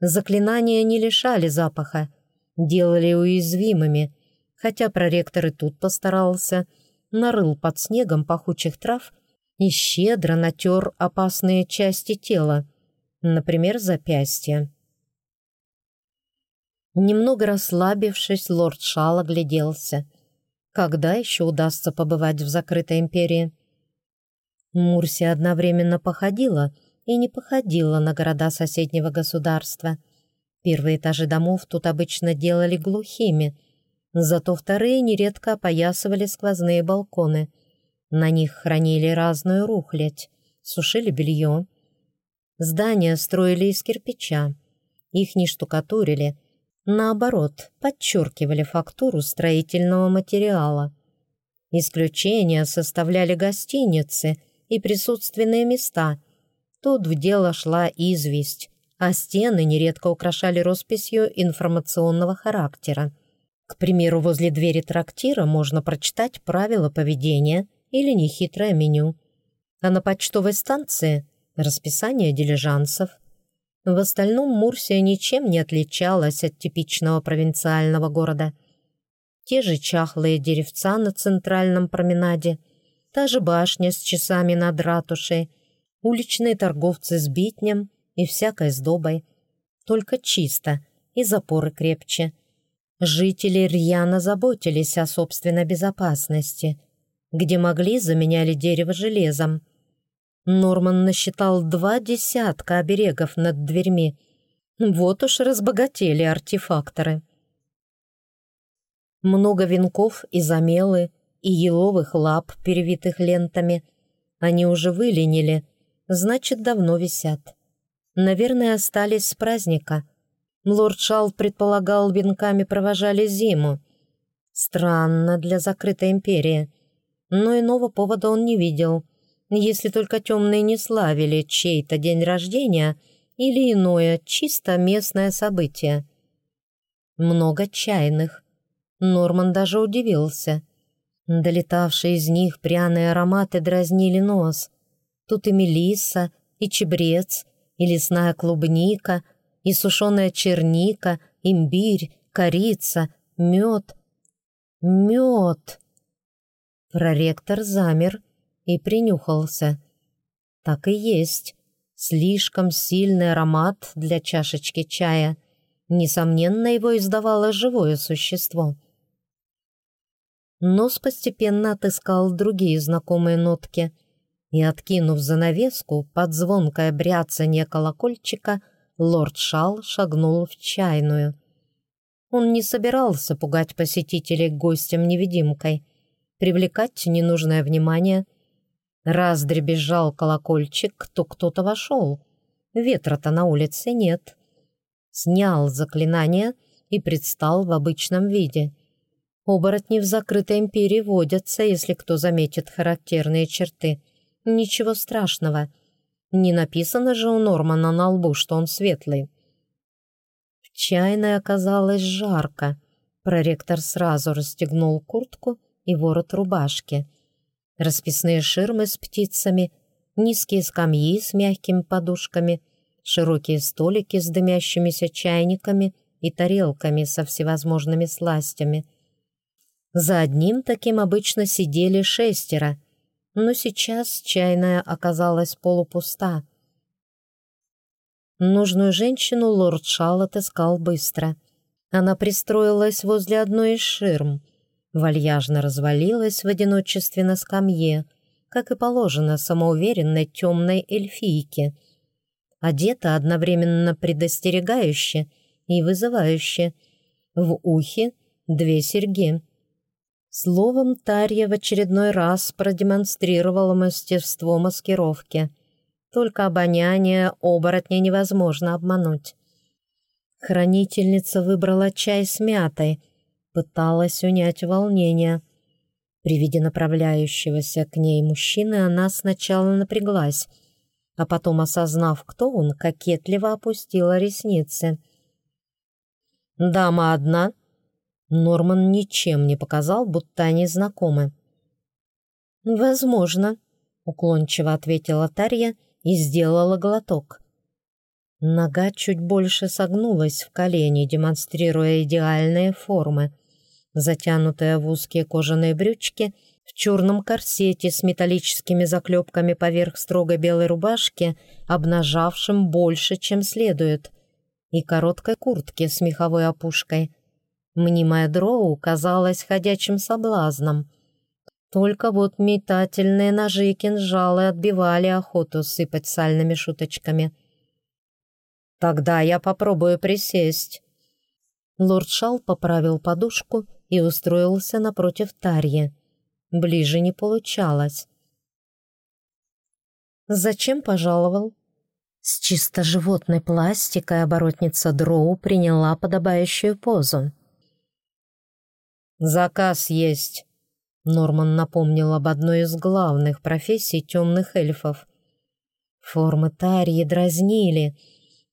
A: Заклинания не лишали запаха, делали уязвимыми, хотя проректор и тут постарался, нарыл под снегом пахучих трав и щедро натер опасные части тела, например, запястья. Немного расслабившись, лорд Шал огляделся. Когда еще удастся побывать в закрытой империи? Мурсия одновременно походила и не походила на города соседнего государства. Первые этажи домов тут обычно делали глухими, зато вторые нередко опоясывали сквозные балконы. На них хранили разную рухлядь, сушили белье. Здания строили из кирпича. Их не штукатурили, наоборот, подчеркивали фактуру строительного материала. Исключения составляли гостиницы и присутственные места. Тут в дело шла известь, а стены нередко украшали росписью информационного характера. К примеру, возле двери трактира можно прочитать правила поведения или нехитрое меню. А на почтовой станции – расписание дилижансов – в остальном Мурсия ничем не отличалась от типичного провинциального города. Те же чахлые деревца на центральном променаде, та же башня с часами над ратушей, уличные торговцы с битнем и всякой сдобой. Только чисто и запоры крепче. Жители рьяно заботились о собственной безопасности. Где могли, заменяли дерево железом – Норман насчитал два десятка оберегов над дверьми. Вот уж разбогатели артефакторы. Много венков из амелы и еловых лап, перевитых лентами. Они уже выленили, значит, давно висят. Наверное, остались с праздника. Лорд Шал предполагал, венками провожали зиму. Странно для закрытой империи. Но иного повода он не видел — если только темные не славили чей-то день рождения или иное чисто местное событие. Много чайных. Норман даже удивился. Долетавшие из них пряные ароматы дразнили нос. Тут и мелисса, и чебрец, и лесная клубника, и сушеная черника, имбирь, корица, мед. Мед! Проректор замер и принюхался. Так и есть. Слишком сильный аромат для чашечки чая. Несомненно, его издавало живое существо. Нос постепенно отыскал другие знакомые нотки, и, откинув занавеску под звонкое бряцанье колокольчика, лорд Шал шагнул в чайную. Он не собирался пугать посетителей гостем-невидимкой, привлекать ненужное внимание — Раз дребезжал колокольчик, то кто-то вошел. Ветра-то на улице нет. Снял заклинание и предстал в обычном виде. Оборотни в закрытой империи водятся, если кто заметит характерные черты. Ничего страшного. Не написано же у Нормана на лбу, что он светлый. В чайной оказалось жарко. Проректор сразу расстегнул куртку и ворот рубашки — расписные ширмы с птицами, низкие скамьи с мягкими подушками, широкие столики с дымящимися чайниками и тарелками со всевозможными сластями. За одним таким обычно сидели шестеро, но сейчас чайная оказалась полупуста. Нужную женщину лорд Шал отыскал быстро. Она пристроилась возле одной из ширм, вальяжно развалилась в одиночестве на скамье, как и положено самоуверенной темной эльфийке. Одета одновременно предостерегающе и вызывающе. В ухе две серьги. Словом, Тарья в очередной раз продемонстрировала мастерство маскировки. Только обоняние оборотня невозможно обмануть. Хранительница выбрала чай с мятой, пыталась унять волнение — при виде направляющегося к ней мужчины она сначала напряглась, а потом, осознав, кто он, кокетливо опустила ресницы. «Дама одна?» Норман ничем не показал, будто они знакомы. «Возможно», — уклончиво ответила Тарья и сделала глоток. Нога чуть больше согнулась в колени, демонстрируя идеальные формы — затянутая в узкие кожаные брючки, в черном корсете с металлическими заклепками поверх строгой белой рубашки, обнажавшим больше, чем следует, и короткой куртке с меховой опушкой. Мнимая дроу казалась ходячим соблазном. Только вот метательные ножи и кинжалы отбивали охоту сыпать сальными шуточками. «Тогда я попробую присесть». Лорд Шал поправил подушку и устроился напротив Тарьи. Ближе не получалось. «Зачем пожаловал?» С чисто животной пластикой оборотница Дроу приняла подобающую позу. «Заказ есть», — Норман напомнил об одной из главных профессий темных эльфов. Формы Тарьи дразнили.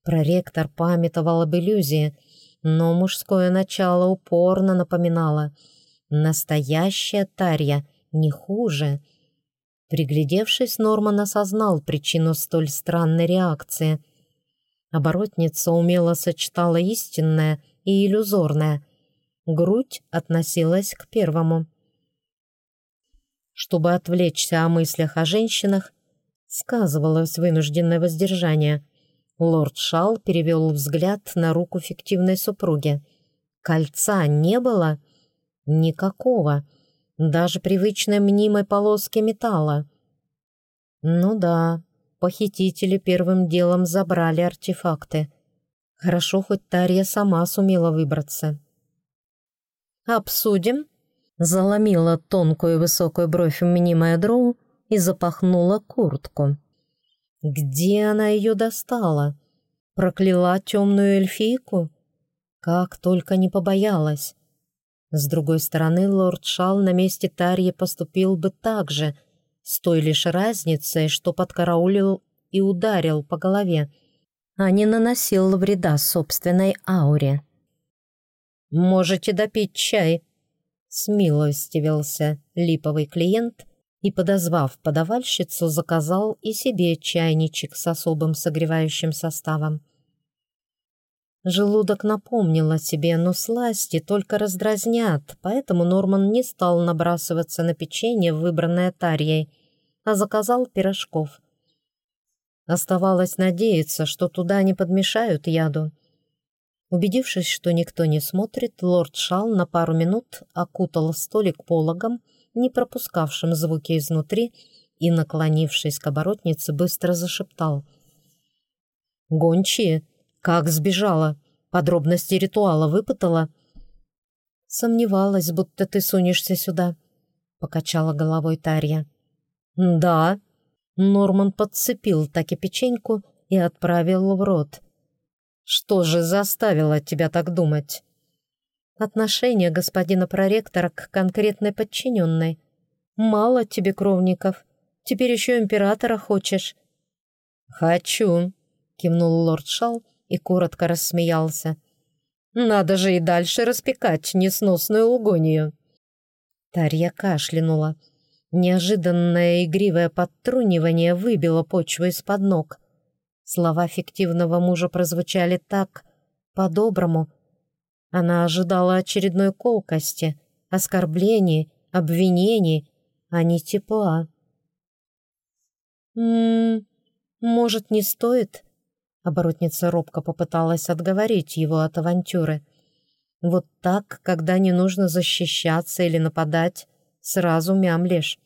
A: Проректор памятовал об иллюзии — но мужское начало упорно напоминало. Настоящая Тарья не хуже. Приглядевшись, Норман осознал причину столь странной реакции. Оборотница умело сочетала истинное и иллюзорное. Грудь относилась к первому. Чтобы отвлечься о мыслях о женщинах, сказывалось вынужденное воздержание — Лорд Шал перевел взгляд на руку фиктивной супруги. Кольца не было? Никакого. Даже привычной мнимой полоски металла. Ну да, похитители первым делом забрали артефакты. Хорошо, хоть Тарья сама сумела выбраться. «Обсудим?» Заломила тонкую высокую бровь мнимая дроу и запахнула куртку. Где она ее достала? Прокляла темную эльфийку? Как только не побоялась. С другой стороны, лорд Шал на месте Тарьи поступил бы так же, с той лишь разницей, что подкараулил и ударил по голове, а не наносил вреда собственной ауре. «Можете допить чай», — смилостивился липовый клиент, и, подозвав подавальщицу, заказал и себе чайничек с особым согревающим составом. Желудок напомнил о себе, но сласти только раздразнят, поэтому Норман не стал набрасываться на печенье, выбранное Тарьей, а заказал пирожков. Оставалось надеяться, что туда не подмешают яду. Убедившись, что никто не смотрит, лорд Шал на пару минут окутал столик пологом не пропускавшим звуки изнутри, и, наклонившись к оборотнице, быстро зашептал. «Гончие? Как сбежала? Подробности ритуала выпытала?» «Сомневалась, будто ты сунешься сюда», — покачала головой Тарья. «Да». Норман подцепил таки печеньку и отправил в рот. «Что же заставило тебя так думать?» отношение господина проректора к конкретной подчиненной. Мало тебе кровников, теперь еще императора хочешь». «Хочу», — кивнул лорд Шал и коротко рассмеялся. «Надо же и дальше распекать несносную лгонию». Тарья кашлянула. Неожиданное игривое подтрунивание выбило почву из-под ног. Слова фиктивного мужа прозвучали так, по-доброму. Она ожидала очередной колкости, оскорблений, обвинений, а не тепла. «М-м, может, не стоит?» Оборотница робко попыталась отговорить его от авантюры. «Вот так, когда не нужно защищаться или нападать, сразу мямлешь».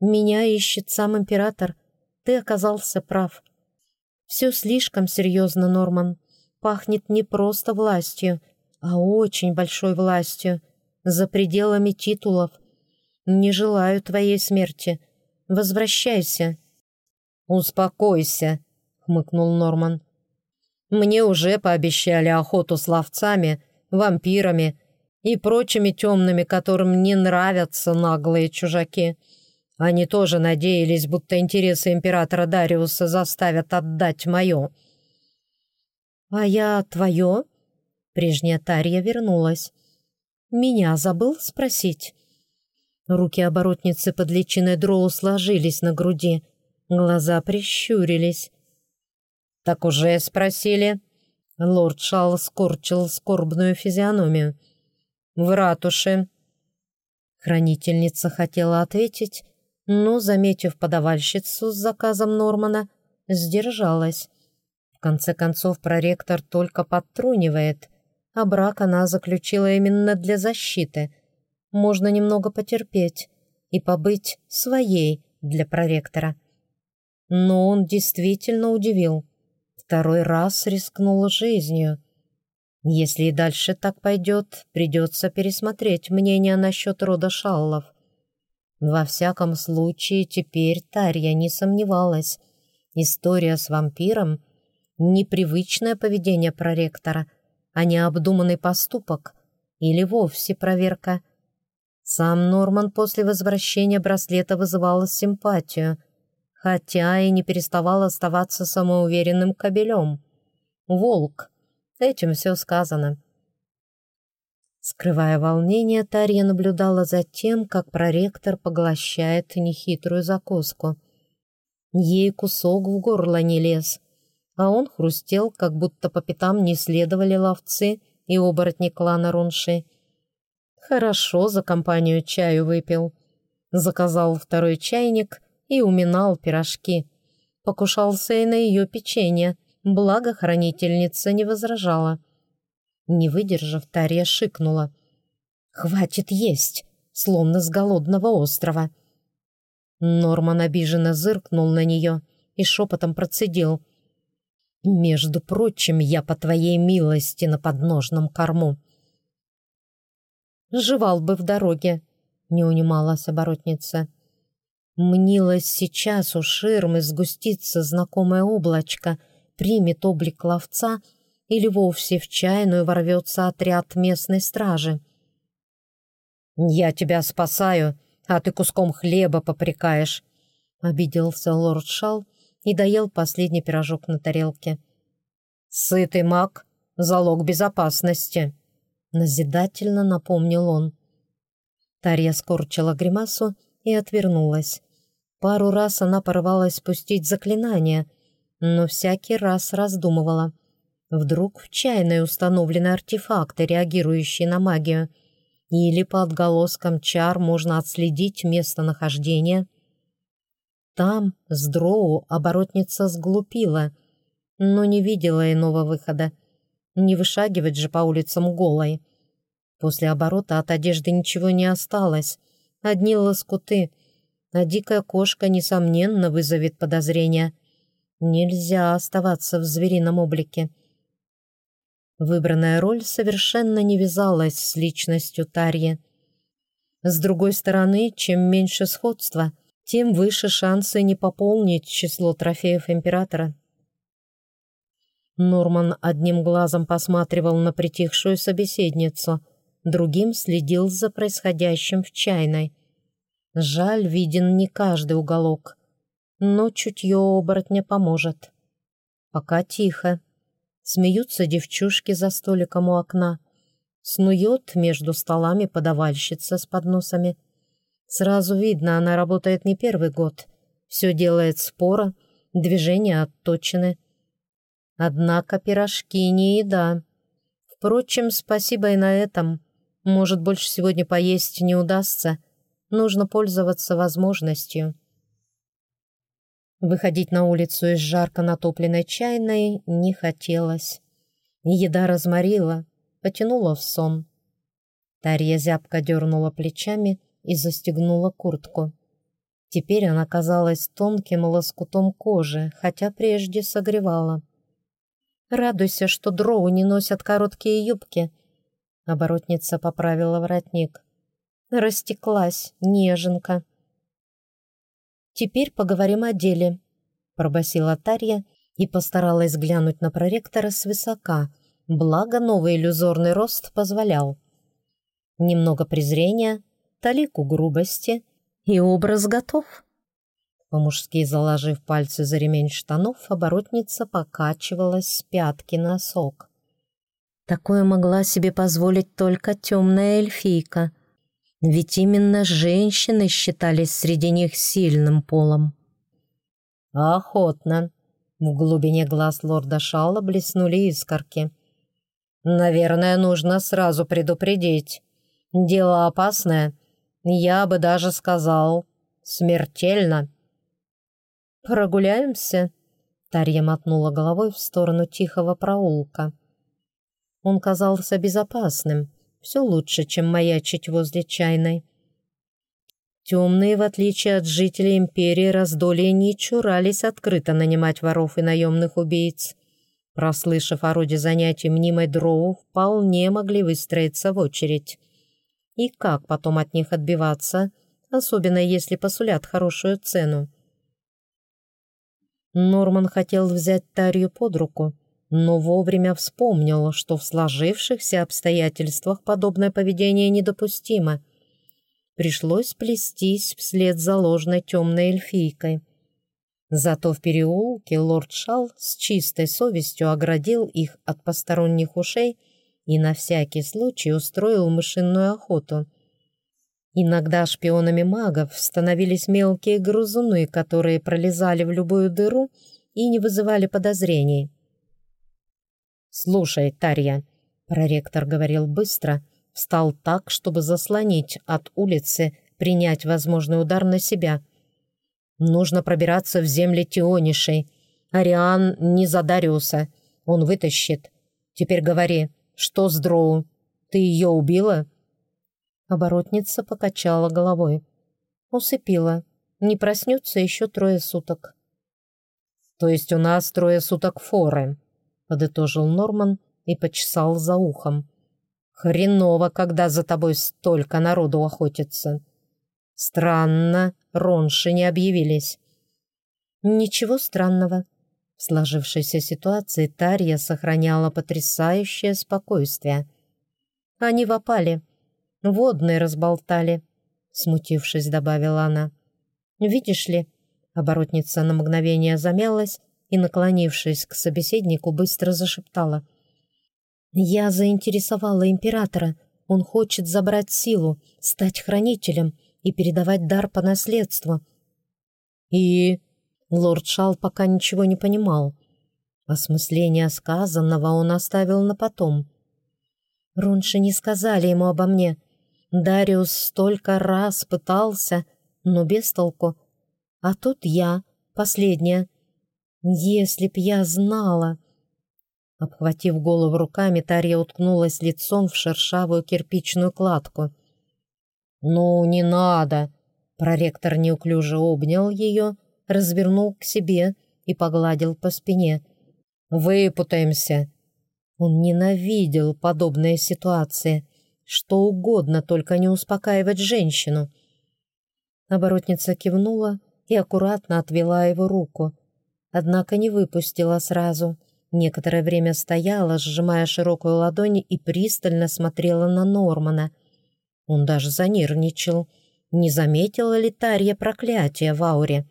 A: «Меня ищет сам император. Ты оказался прав. Все слишком серьезно, Норман. Пахнет не просто властью, а очень большой властью, за пределами титулов. Не желаю твоей смерти. Возвращайся». «Успокойся», — хмыкнул Норман. «Мне уже пообещали охоту с ловцами, вампирами и прочими темными, которым не нравятся наглые чужаки. Они тоже надеялись, будто интересы императора Дариуса заставят отдать мое». «А я твое?» Прежняя Тарья вернулась. «Меня забыл спросить?» Руки оборотницы под личиной дроу сложились на груди, глаза прищурились. «Так уже спросили?» Лорд Шал скорчил скорбную физиономию. «В ратуше». Хранительница хотела ответить, но, заметив подавальщицу с заказом Нормана, сдержалась. В конце концов, проректор только подтрунивает, а брак она заключила именно для защиты — можно немного потерпеть и побыть своей для проректора. Но он действительно удивил. Второй раз рискнул жизнью. Если и дальше так пойдет, придется пересмотреть мнение насчет рода Шаллов. Во всяком случае, теперь Тарья не сомневалась. История с вампиром — непривычное поведение проректора, а не обдуманный поступок или вовсе проверка — сам Норман после возвращения браслета вызывал симпатию, хотя и не переставал оставаться самоуверенным кобелем. Волк. Этим все сказано. Скрывая волнение, Тарья наблюдала за тем, как проректор поглощает нехитрую закуску. Ей кусок в горло не лез, а он хрустел, как будто по пятам не следовали ловцы и оборотни клана Рунши. Хорошо за компанию чаю выпил. Заказал второй чайник и уминал пирожки. Покушался и на ее печенье, благо хранительница не возражала. Не выдержав, Тарья шикнула. «Хватит есть!» словно с голодного острова. Норман обиженно зыркнул на нее и шепотом процедил. «Между прочим, я по твоей милости на подножном корму. Жевал бы в дороге», — не унималась оборотница. Мнилось сейчас у ширмы сгустится знакомое облачко, примет облик ловца или вовсе в чайную ворвется отряд местной стражи. «Я тебя спасаю, а ты куском хлеба попрекаешь», — обиделся лорд Шал и доел последний пирожок на тарелке. «Сытый маг — залог безопасности». Назидательно напомнил он. Тарья скорчила гримасу и отвернулась. Пару раз она порывалась спустить заклинание, но всякий раз раздумывала. Вдруг в чайной установлены артефакты, реагирующие на магию, или по отголоскам чар можно отследить местонахождение. Там, с дроу, оборотница сглупила, но не видела иного выхода. Не вышагивать же по улицам голой. После оборота от одежды ничего не осталось. Одни лоскуты. А дикая кошка, несомненно, вызовет подозрения. Нельзя оставаться в зверином облике. Выбранная роль совершенно не вязалась с личностью Тарьи. С другой стороны, чем меньше сходства, тем выше шансы не пополнить число трофеев императора. Норман одним глазом посматривал на притихшую собеседницу, другим следил за происходящим в чайной. Жаль, виден не каждый уголок, но чутье оборотня поможет. Пока тихо. Смеются девчушки за столиком у окна. Снует между столами подавальщица с подносами. Сразу видно, она работает не первый год. Все делает споро, движения отточены. Однако пирожки не еда. Впрочем, спасибо и на этом. Может, больше сегодня поесть не удастся. Нужно пользоваться возможностью. Выходить на улицу из жарко натопленной чайной не хотелось. Еда разморила, потянула в сон. Тарья зябко дернула плечами и застегнула куртку. Теперь она казалась тонким лоскутом кожи, хотя прежде согревала. «Радуйся, что дроу не носят короткие юбки», — оборотница поправила воротник. Растеклась, неженка. «Теперь поговорим о деле», — пробасила Тарья и постаралась глянуть на проректора свысока, благо новый иллюзорный рост позволял. Немного презрения, талику грубости, и образ готов. По-мужски заложив пальцы за ремень штанов, оборотница покачивалась с пятки на сок. Такое могла себе позволить только темная эльфийка, ведь именно женщины считались среди них сильным полом. «Охотно!» — в глубине глаз лорда Шала блеснули искорки. «Наверное, нужно сразу предупредить. Дело опасное, я бы даже сказал, смертельно. «Прогуляемся?» Тарья мотнула головой в сторону тихого проулка. Он казался безопасным, все лучше, чем маячить возле чайной. Темные, в отличие от жителей империи, раздолье не чурались открыто нанимать воров и наемных убийц. Прослышав о роде занятий мнимой дроу, вполне могли выстроиться в очередь. И как потом от них отбиваться, особенно если посулят хорошую цену? Норман хотел взять Тарью под руку, но вовремя вспомнил, что в сложившихся обстоятельствах подобное поведение недопустимо. Пришлось плестись вслед за ложной темной эльфийкой. Зато в переулке лорд Шал с чистой совестью оградил их от посторонних ушей и на всякий случай устроил мышиную охоту. Иногда шпионами магов становились мелкие грызуны, которые пролезали в любую дыру и не вызывали подозрений. «Слушай, Тарья», — проректор говорил быстро, встал так, чтобы заслонить от улицы, принять возможный удар на себя. «Нужно пробираться в земли Тионишей. Ариан не за Дариуса. Он вытащит. Теперь говори, «Что с Дроу? Ты ее убила?» Оборотница покачала головой. Усыпила. Не проснется еще трое суток. «То есть у нас трое суток форы», — подытожил Норман и почесал за ухом. «Хреново, когда за тобой столько народу охотится. Странно, ронши не объявились». «Ничего странного», в сложившейся ситуации Тарья сохраняла потрясающее спокойствие. «Они в опале. Водные разболтали», — смутившись, добавила она. «Видишь ли?» — оборотница на мгновение замялась и, наклонившись к собеседнику, быстро зашептала. «Я заинтересовала императора. Он хочет забрать силу, стать хранителем и передавать дар по наследству». «И...» Лорд Шал пока ничего не понимал. Осмысление сказанного он оставил на потом. Ронши не сказали ему обо мне. Дариус столько раз пытался, но без толку. А тут я, последняя. Если б я знала... Обхватив голову руками, Тарья уткнулась лицом в шершавую кирпичную кладку. «Ну, не надо!» Проректор неуклюже обнял ее, развернул к себе и погладил по спине. «Выпутаемся!» Он ненавидел подобные ситуации. Что угодно, только не успокаивать женщину. Оборотница кивнула и аккуратно отвела его руку. Однако не выпустила сразу. Некоторое время стояла, сжимая широкую ладонь и пристально смотрела на Нормана. Он даже занервничал. Не заметила ли Тарья проклятия в ауре?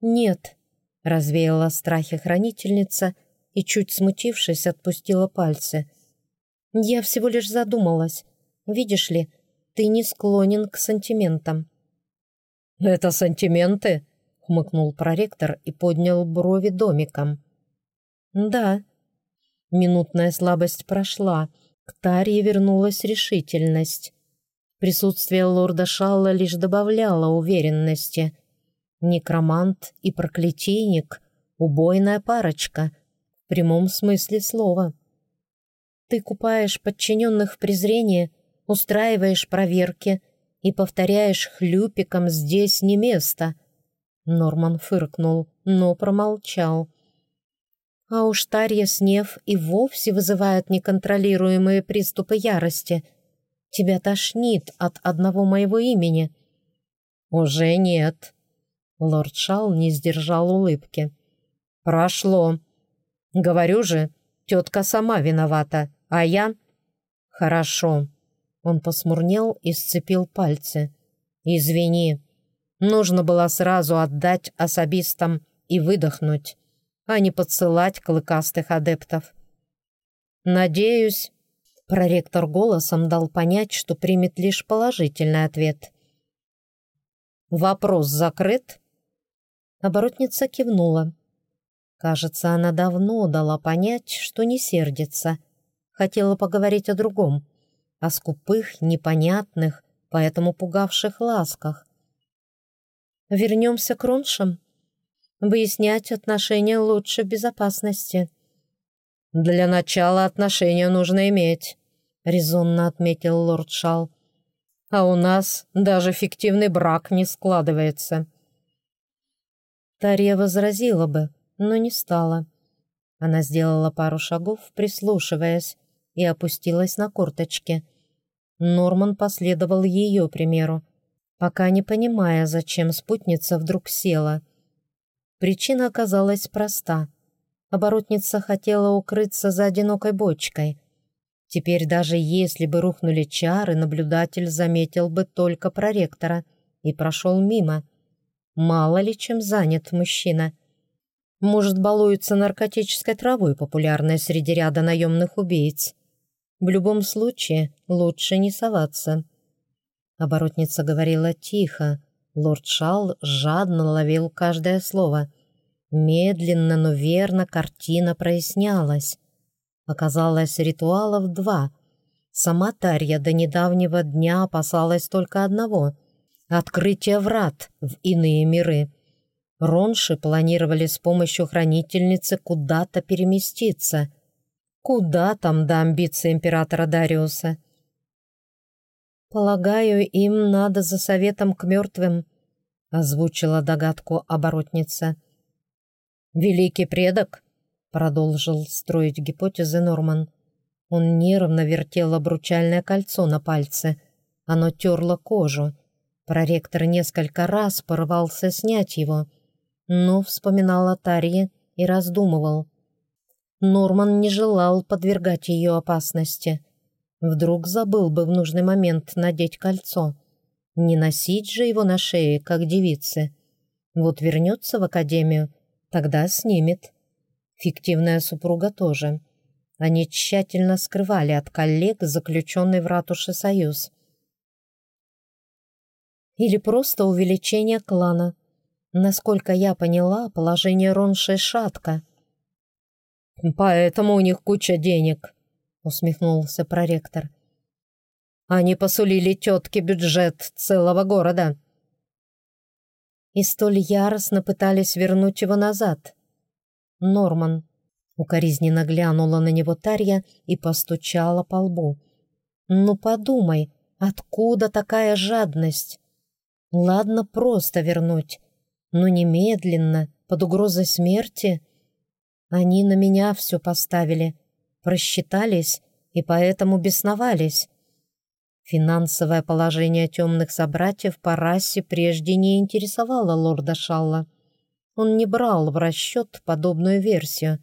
A: «Нет», — развеяла страхи хранительница и, чуть смутившись, отпустила пальцы. «Я всего лишь задумалась. Видишь ли, ты не склонен к сантиментам». «Это сантименты?» — хмыкнул проректор и поднял брови домиком. «Да». Минутная слабость прошла, к Тарье вернулась решительность. Присутствие лорда Шалла лишь добавляло уверенности. Некромант и проклятийник — убойная парочка, в прямом смысле слова. Ты купаешь подчиненных в презрении, устраиваешь проверки и повторяешь хлюпиком «здесь не место», Норман фыркнул, но промолчал. А уж Тарья Снев и вовсе вызывает неконтролируемые приступы ярости. Тебя тошнит от одного моего имени. Уже нет. Лорд Шал не сдержал улыбки. Прошло. Говорю же, тетка сама виновата, а я... Хорошо. Он посмурнел и сцепил пальцы. Извини. Нужно было сразу отдать особистам и выдохнуть, а не подсылать клыкастых адептов. «Надеюсь», — проректор голосом дал понять, что примет лишь положительный ответ. «Вопрос закрыт?» Оборотница кивнула. Кажется, она давно дала понять, что не сердится. Хотела поговорить о другом, о скупых, непонятных, поэтому пугавших ласках. Вернемся к Роншам. Выяснять отношения лучше в безопасности. «Для начала отношения нужно иметь», — резонно отметил лорд Шал. «А у нас даже фиктивный брак не складывается». Тарья возразила бы, но не стала. Она сделала пару шагов, прислушиваясь, и опустилась на корточки. Норман последовал ее примеру, пока не понимая, зачем спутница вдруг села. Причина оказалась проста. Оборотница хотела укрыться за одинокой бочкой. Теперь даже если бы рухнули чары, наблюдатель заметил бы только проректора и прошел мимо. Мало ли чем занят мужчина. Может, балуется наркотической травой, популярной среди ряда наемных убийц. В любом случае, лучше не соваться. Оборотница говорила тихо. Лорд Шал жадно ловил каждое слово. Медленно, но верно картина прояснялась. Оказалось, ритуалов два. Сама Тарья до недавнего дня опасалась только одного — открытия врат в иные миры. Ронши планировали с помощью хранительницы куда-то переместиться. Куда там до амбиций императора Дариуса? «Полагаю, им надо за советом к мертвым», — озвучила догадку оборотница. «Великий предок», — продолжил строить гипотезы Норман. Он нервно вертел обручальное кольцо на пальце. Оно терло кожу. Проректор несколько раз порывался снять его, но вспоминал о Тарье и раздумывал. Норман не желал подвергать ее опасности. Вдруг забыл бы в нужный момент надеть кольцо. Не носить же его на шее, как девицы. Вот вернется в академию, тогда снимет. Фиктивная супруга тоже. Они тщательно скрывали от коллег заключенный в ратуше союз. Или просто увеличение клана. Насколько я поняла, положение Ронши шатко. «Поэтому у них куча денег», усмехнулся проректор. Они посулили тетке бюджет целого города. И столь яростно пытались вернуть его назад. Норман укоризненно глянула на него Тарья и постучала по лбу. «Ну подумай, откуда такая жадность? Ладно просто вернуть, но немедленно, под угрозой смерти. Они на меня все поставили, просчитались и поэтому бесновались. Финансовое положение темных собратьев по расе прежде не интересовало лорда Шалла. Он не брал в расчет подобную версию.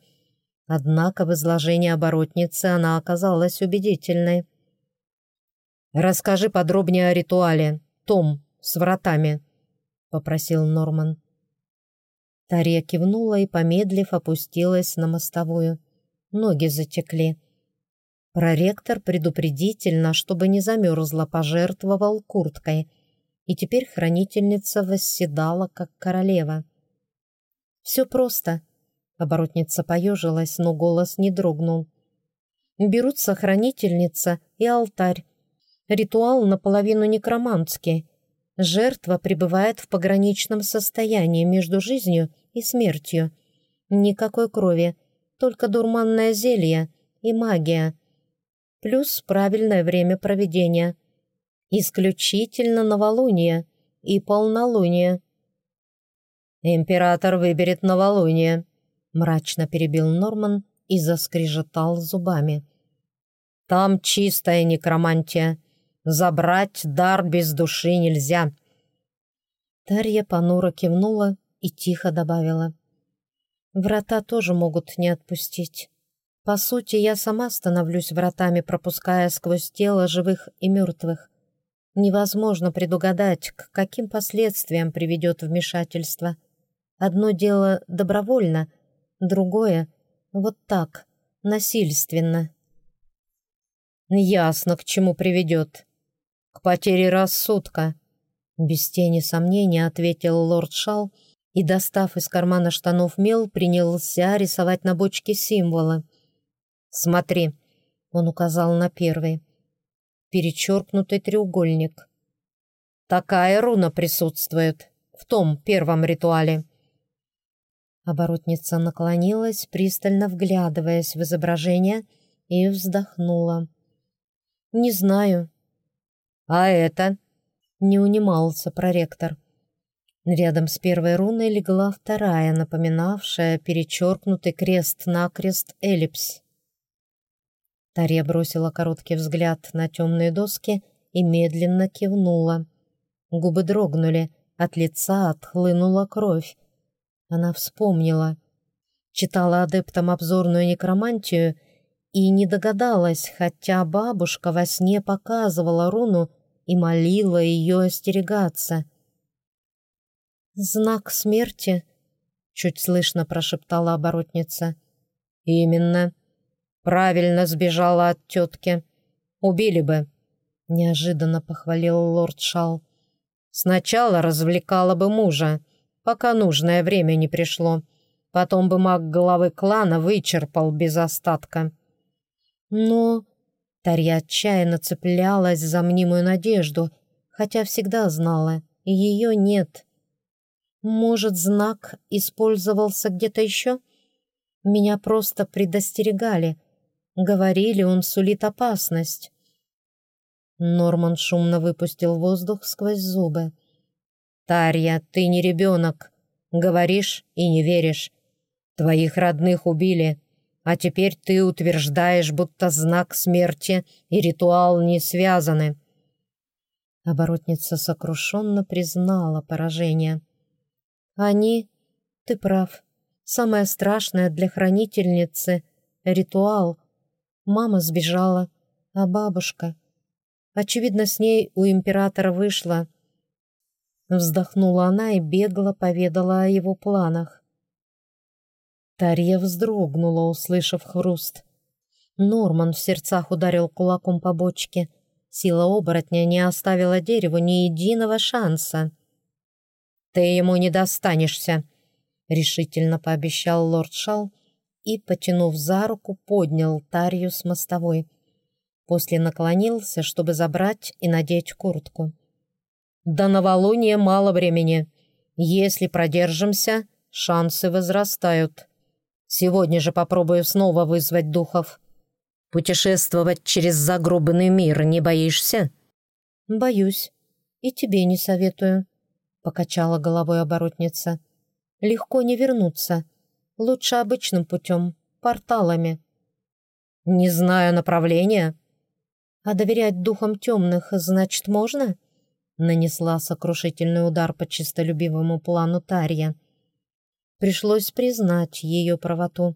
A: Однако в изложении оборотницы она оказалась убедительной. «Расскажи подробнее о ритуале. Том, с вратами», — попросил Норман. Тария кивнула и, помедлив, опустилась на мостовую. Ноги затекли. Проректор предупредительно, чтобы не замерзла, пожертвовал курткой, и теперь хранительница восседала, как королева — Все просто. Оборотница поежилась, но голос не дрогнул. Берутся хранительница и алтарь. Ритуал наполовину некромантский. Жертва пребывает в пограничном состоянии между жизнью и смертью. Никакой крови, только дурманное зелье и магия. Плюс правильное время проведения. Исключительно новолуние и полнолуние. «Император выберет новолуние», — мрачно перебил Норман и заскрежетал зубами. «Там чистая некромантия. Забрать дар без души нельзя». Тарья понуро кивнула и тихо добавила. «Врата тоже могут не отпустить. По сути, я сама становлюсь вратами, пропуская сквозь тело живых и мертвых. Невозможно предугадать, к каким последствиям приведет вмешательство. Одно дело добровольно, другое — вот так, насильственно. Ясно, к чему приведет. К потере рассудка. Без тени сомнения ответил лорд Шал и, достав из кармана штанов мел, принялся рисовать на бочке символы. «Смотри», — он указал на первый перечеркнутый треугольник. Такая руна присутствует в том первом ритуале. Оборотница наклонилась, пристально вглядываясь в изображение, и вздохнула. «Не знаю». «А это?» — не унимался проректор. Рядом с первой руной легла вторая, напоминавшая перечеркнутый крест-накрест эллипс. Тарья бросила короткий взгляд на темные доски и медленно кивнула. Губы дрогнули, от лица отхлынула кровь. Она вспомнила. Читала адептам обзорную некромантию и не догадалась, хотя бабушка во сне показывала руну и молила ее остерегаться. «Знак смерти?» — чуть слышно прошептала оборотница. «Именно», Правильно сбежала от тетки. Убили бы. Неожиданно похвалил лорд Шал. Сначала развлекала бы мужа, пока нужное время не пришло. Потом бы маг главы клана вычерпал без остатка. Но Тарья отчаянно цеплялась за мнимую надежду, хотя всегда знала, ее нет. Может, знак использовался где-то еще? Меня просто предостерегали — Говорили, он сулит опасность. Норман шумно выпустил воздух сквозь зубы. «Тарья, ты не ребенок. Говоришь и не веришь. Твоих родных убили, а теперь ты утверждаешь, будто знак смерти и ритуал не связаны». Оборотница сокрушенно признала поражение. «Они... Ты прав. Самое страшное для хранительницы — ритуал, Мама сбежала, а бабушка... Очевидно, с ней у императора вышла. Вздохнула она и бегло поведала о его планах. Тарья вздрогнула, услышав хруст. Норман в сердцах ударил кулаком по бочке. Сила оборотня не оставила дереву ни единого шанса. «Ты ему не достанешься», — решительно пообещал лорд Шал, и, потянув за руку, поднял Тарью с мостовой. После наклонился, чтобы забрать и надеть куртку. «До новолуния мало времени. Если продержимся, шансы возрастают. Сегодня же попробую снова вызвать духов. Путешествовать через загробный мир не боишься?» «Боюсь. И тебе не советую», — покачала головой оборотница. «Легко не вернуться. Лучше обычным путем, порталами. Не знаю направления. А доверять духам темных, значит, можно? Нанесла сокрушительный удар по чистолюбивому плану Тарья. Пришлось признать ее правоту.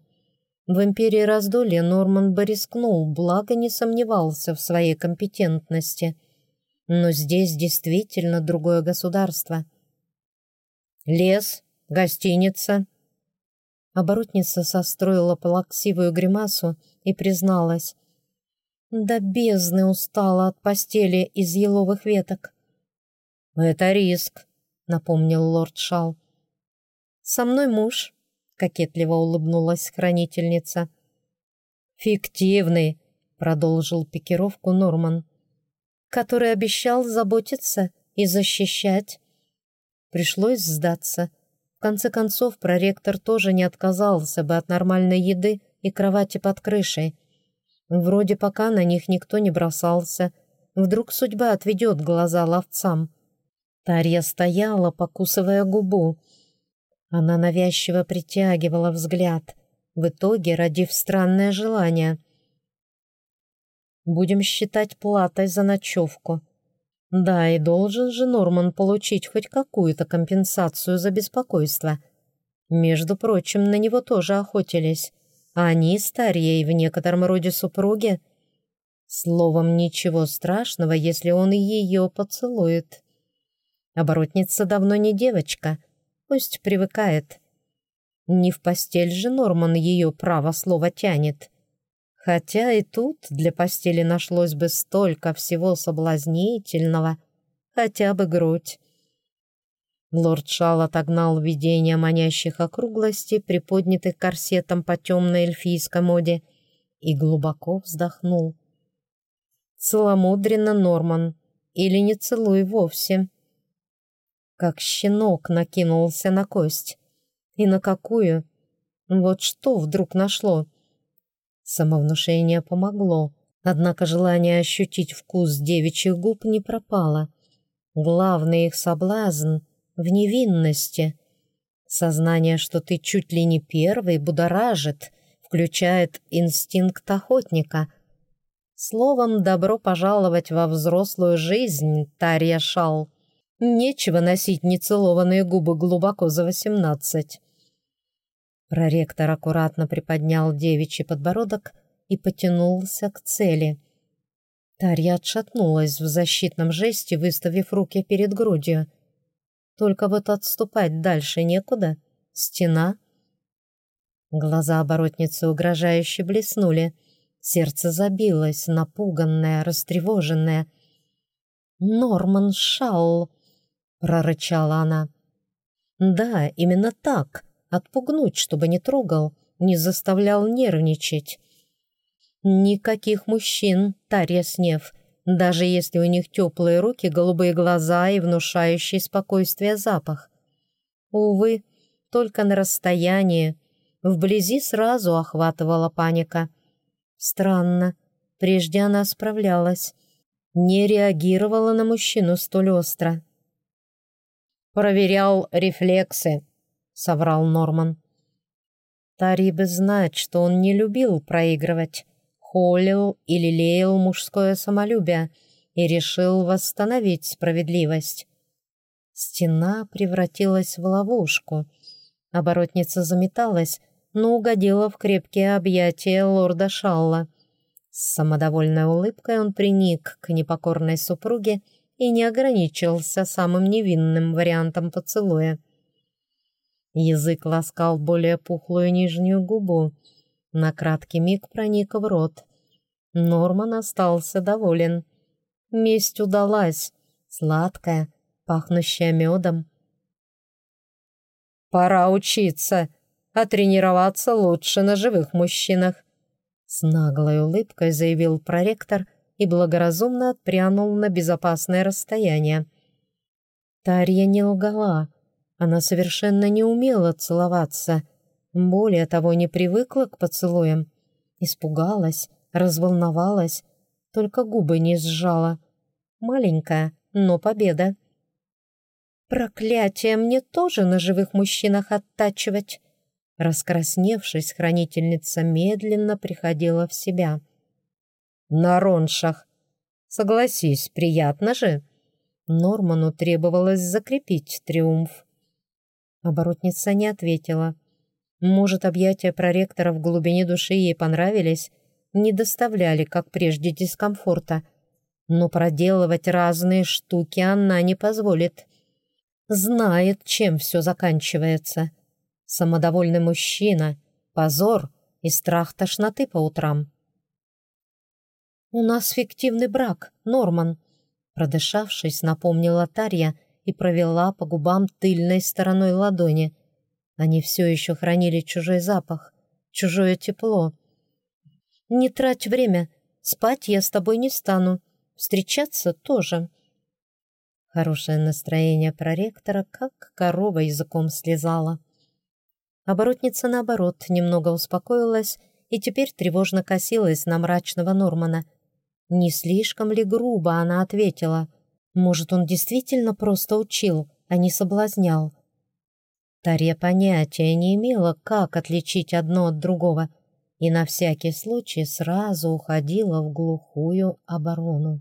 A: В империи раздолья Норман бы рискнул, благо не сомневался в своей компетентности. Но здесь действительно другое государство. Лес, гостиница, Оборотница состроила плаксивую гримасу и призналась. «Да бездны устала от постели из еловых веток». «Это риск», — напомнил лорд Шал. «Со мной муж, — кокетливо улыбнулась хранительница. «Фиктивный», — продолжил пикировку Норман, «который обещал заботиться и защищать». Пришлось сдаться. В конце концов, проректор тоже не отказался бы от нормальной еды и кровати под крышей. Вроде пока на них никто не бросался. Вдруг судьба отведет глаза ловцам. Тарья стояла, покусывая губу. Она навязчиво притягивала взгляд, в итоге родив странное желание. «Будем считать платой за ночевку», да, и должен же Норман получить хоть какую-то компенсацию за беспокойство. Между прочим, на него тоже охотились. А они старее в некотором роде супруги. Словом, ничего страшного, если он ее поцелует. Оборотница давно не девочка, пусть привыкает. Не в постель же Норман ее право слова тянет. Хотя и тут для постели нашлось бы столько всего соблазнительного, хотя бы грудь. Лорд Шал отогнал видение манящих округлостей, приподнятых корсетом по темной эльфийской моде, и глубоко вздохнул. Целомудренно, Норман, или не целуй вовсе. Как щенок накинулся на кость. И на какую? Вот что вдруг нашло? Самовнушение помогло, однако желание ощутить вкус девичьих губ не пропало. Главный их соблазн в невинности. Сознание, что ты чуть ли не первый, будоражит, включает инстинкт охотника. Словом, добро пожаловать во взрослую жизнь, Тарья Шал. Нечего носить нецелованные губы глубоко за восемнадцать. Проректор аккуратно приподнял девичий подбородок и потянулся к цели. Тарья отшатнулась в защитном жесте, выставив руки перед грудью. Только вот отступать дальше некуда. Стена. Глаза оборотницы угрожающе блеснули. Сердце забилось, напуганное, растревоженное. «Норман Шалл!» — прорычала она. «Да, именно так отпугнуть, чтобы не трогал, не заставлял нервничать. Никаких мужчин, Тарья Снев, даже если у них теплые руки, голубые глаза и внушающий спокойствие запах. Увы, только на расстоянии, вблизи сразу охватывала паника. Странно, прежде она справлялась, не реагировала на мужчину столь остро. «Проверял рефлексы», соврал Норман. Тариб знает, что он не любил проигрывать, холил и лелеял мужское самолюбие и решил восстановить справедливость. Стена превратилась в ловушку. Оборотница заметалась, но угодила в крепкие объятия лорда Шалла. С самодовольной улыбкой он приник к непокорной супруге и не ограничился самым невинным вариантом поцелуя. Язык ласкал более пухлую нижнюю губу. На краткий миг проник в рот. Норман остался доволен. Месть удалась. Сладкая, пахнущая медом. «Пора учиться, а тренироваться лучше на живых мужчинах», с наглой улыбкой заявил проректор и благоразумно отпрянул на безопасное расстояние. Тарья не лгала. Она совершенно не умела целоваться, более того, не привыкла к поцелуям. Испугалась, разволновалась, только губы не сжала. Маленькая, но победа. «Проклятие, мне тоже на живых мужчинах оттачивать!» Раскрасневшись, хранительница медленно приходила в себя. «На роншах! Согласись, приятно же!» Норману требовалось закрепить триумф. Оборотница не ответила. Может, объятия проректора в глубине души ей понравились, не доставляли, как прежде, дискомфорта. Но проделывать разные штуки она не позволит. Знает, чем все заканчивается. Самодовольный мужчина, позор и страх тошноты по утрам. «У нас фиктивный брак, Норман», продышавшись, напомнила Тарья, и провела по губам тыльной стороной ладони. Они все еще хранили чужой запах, чужое тепло. «Не трать время. Спать я с тобой не стану. Встречаться тоже». Хорошее настроение проректора, как корова языком слезала. Оборотница, наоборот, немного успокоилась и теперь тревожно косилась на мрачного Нормана. Не слишком ли грубо она ответила? Может, он действительно просто учил, а не соблазнял? Тарья понятия не имела, как отличить одно от другого, и на всякий случай сразу уходила в глухую оборону.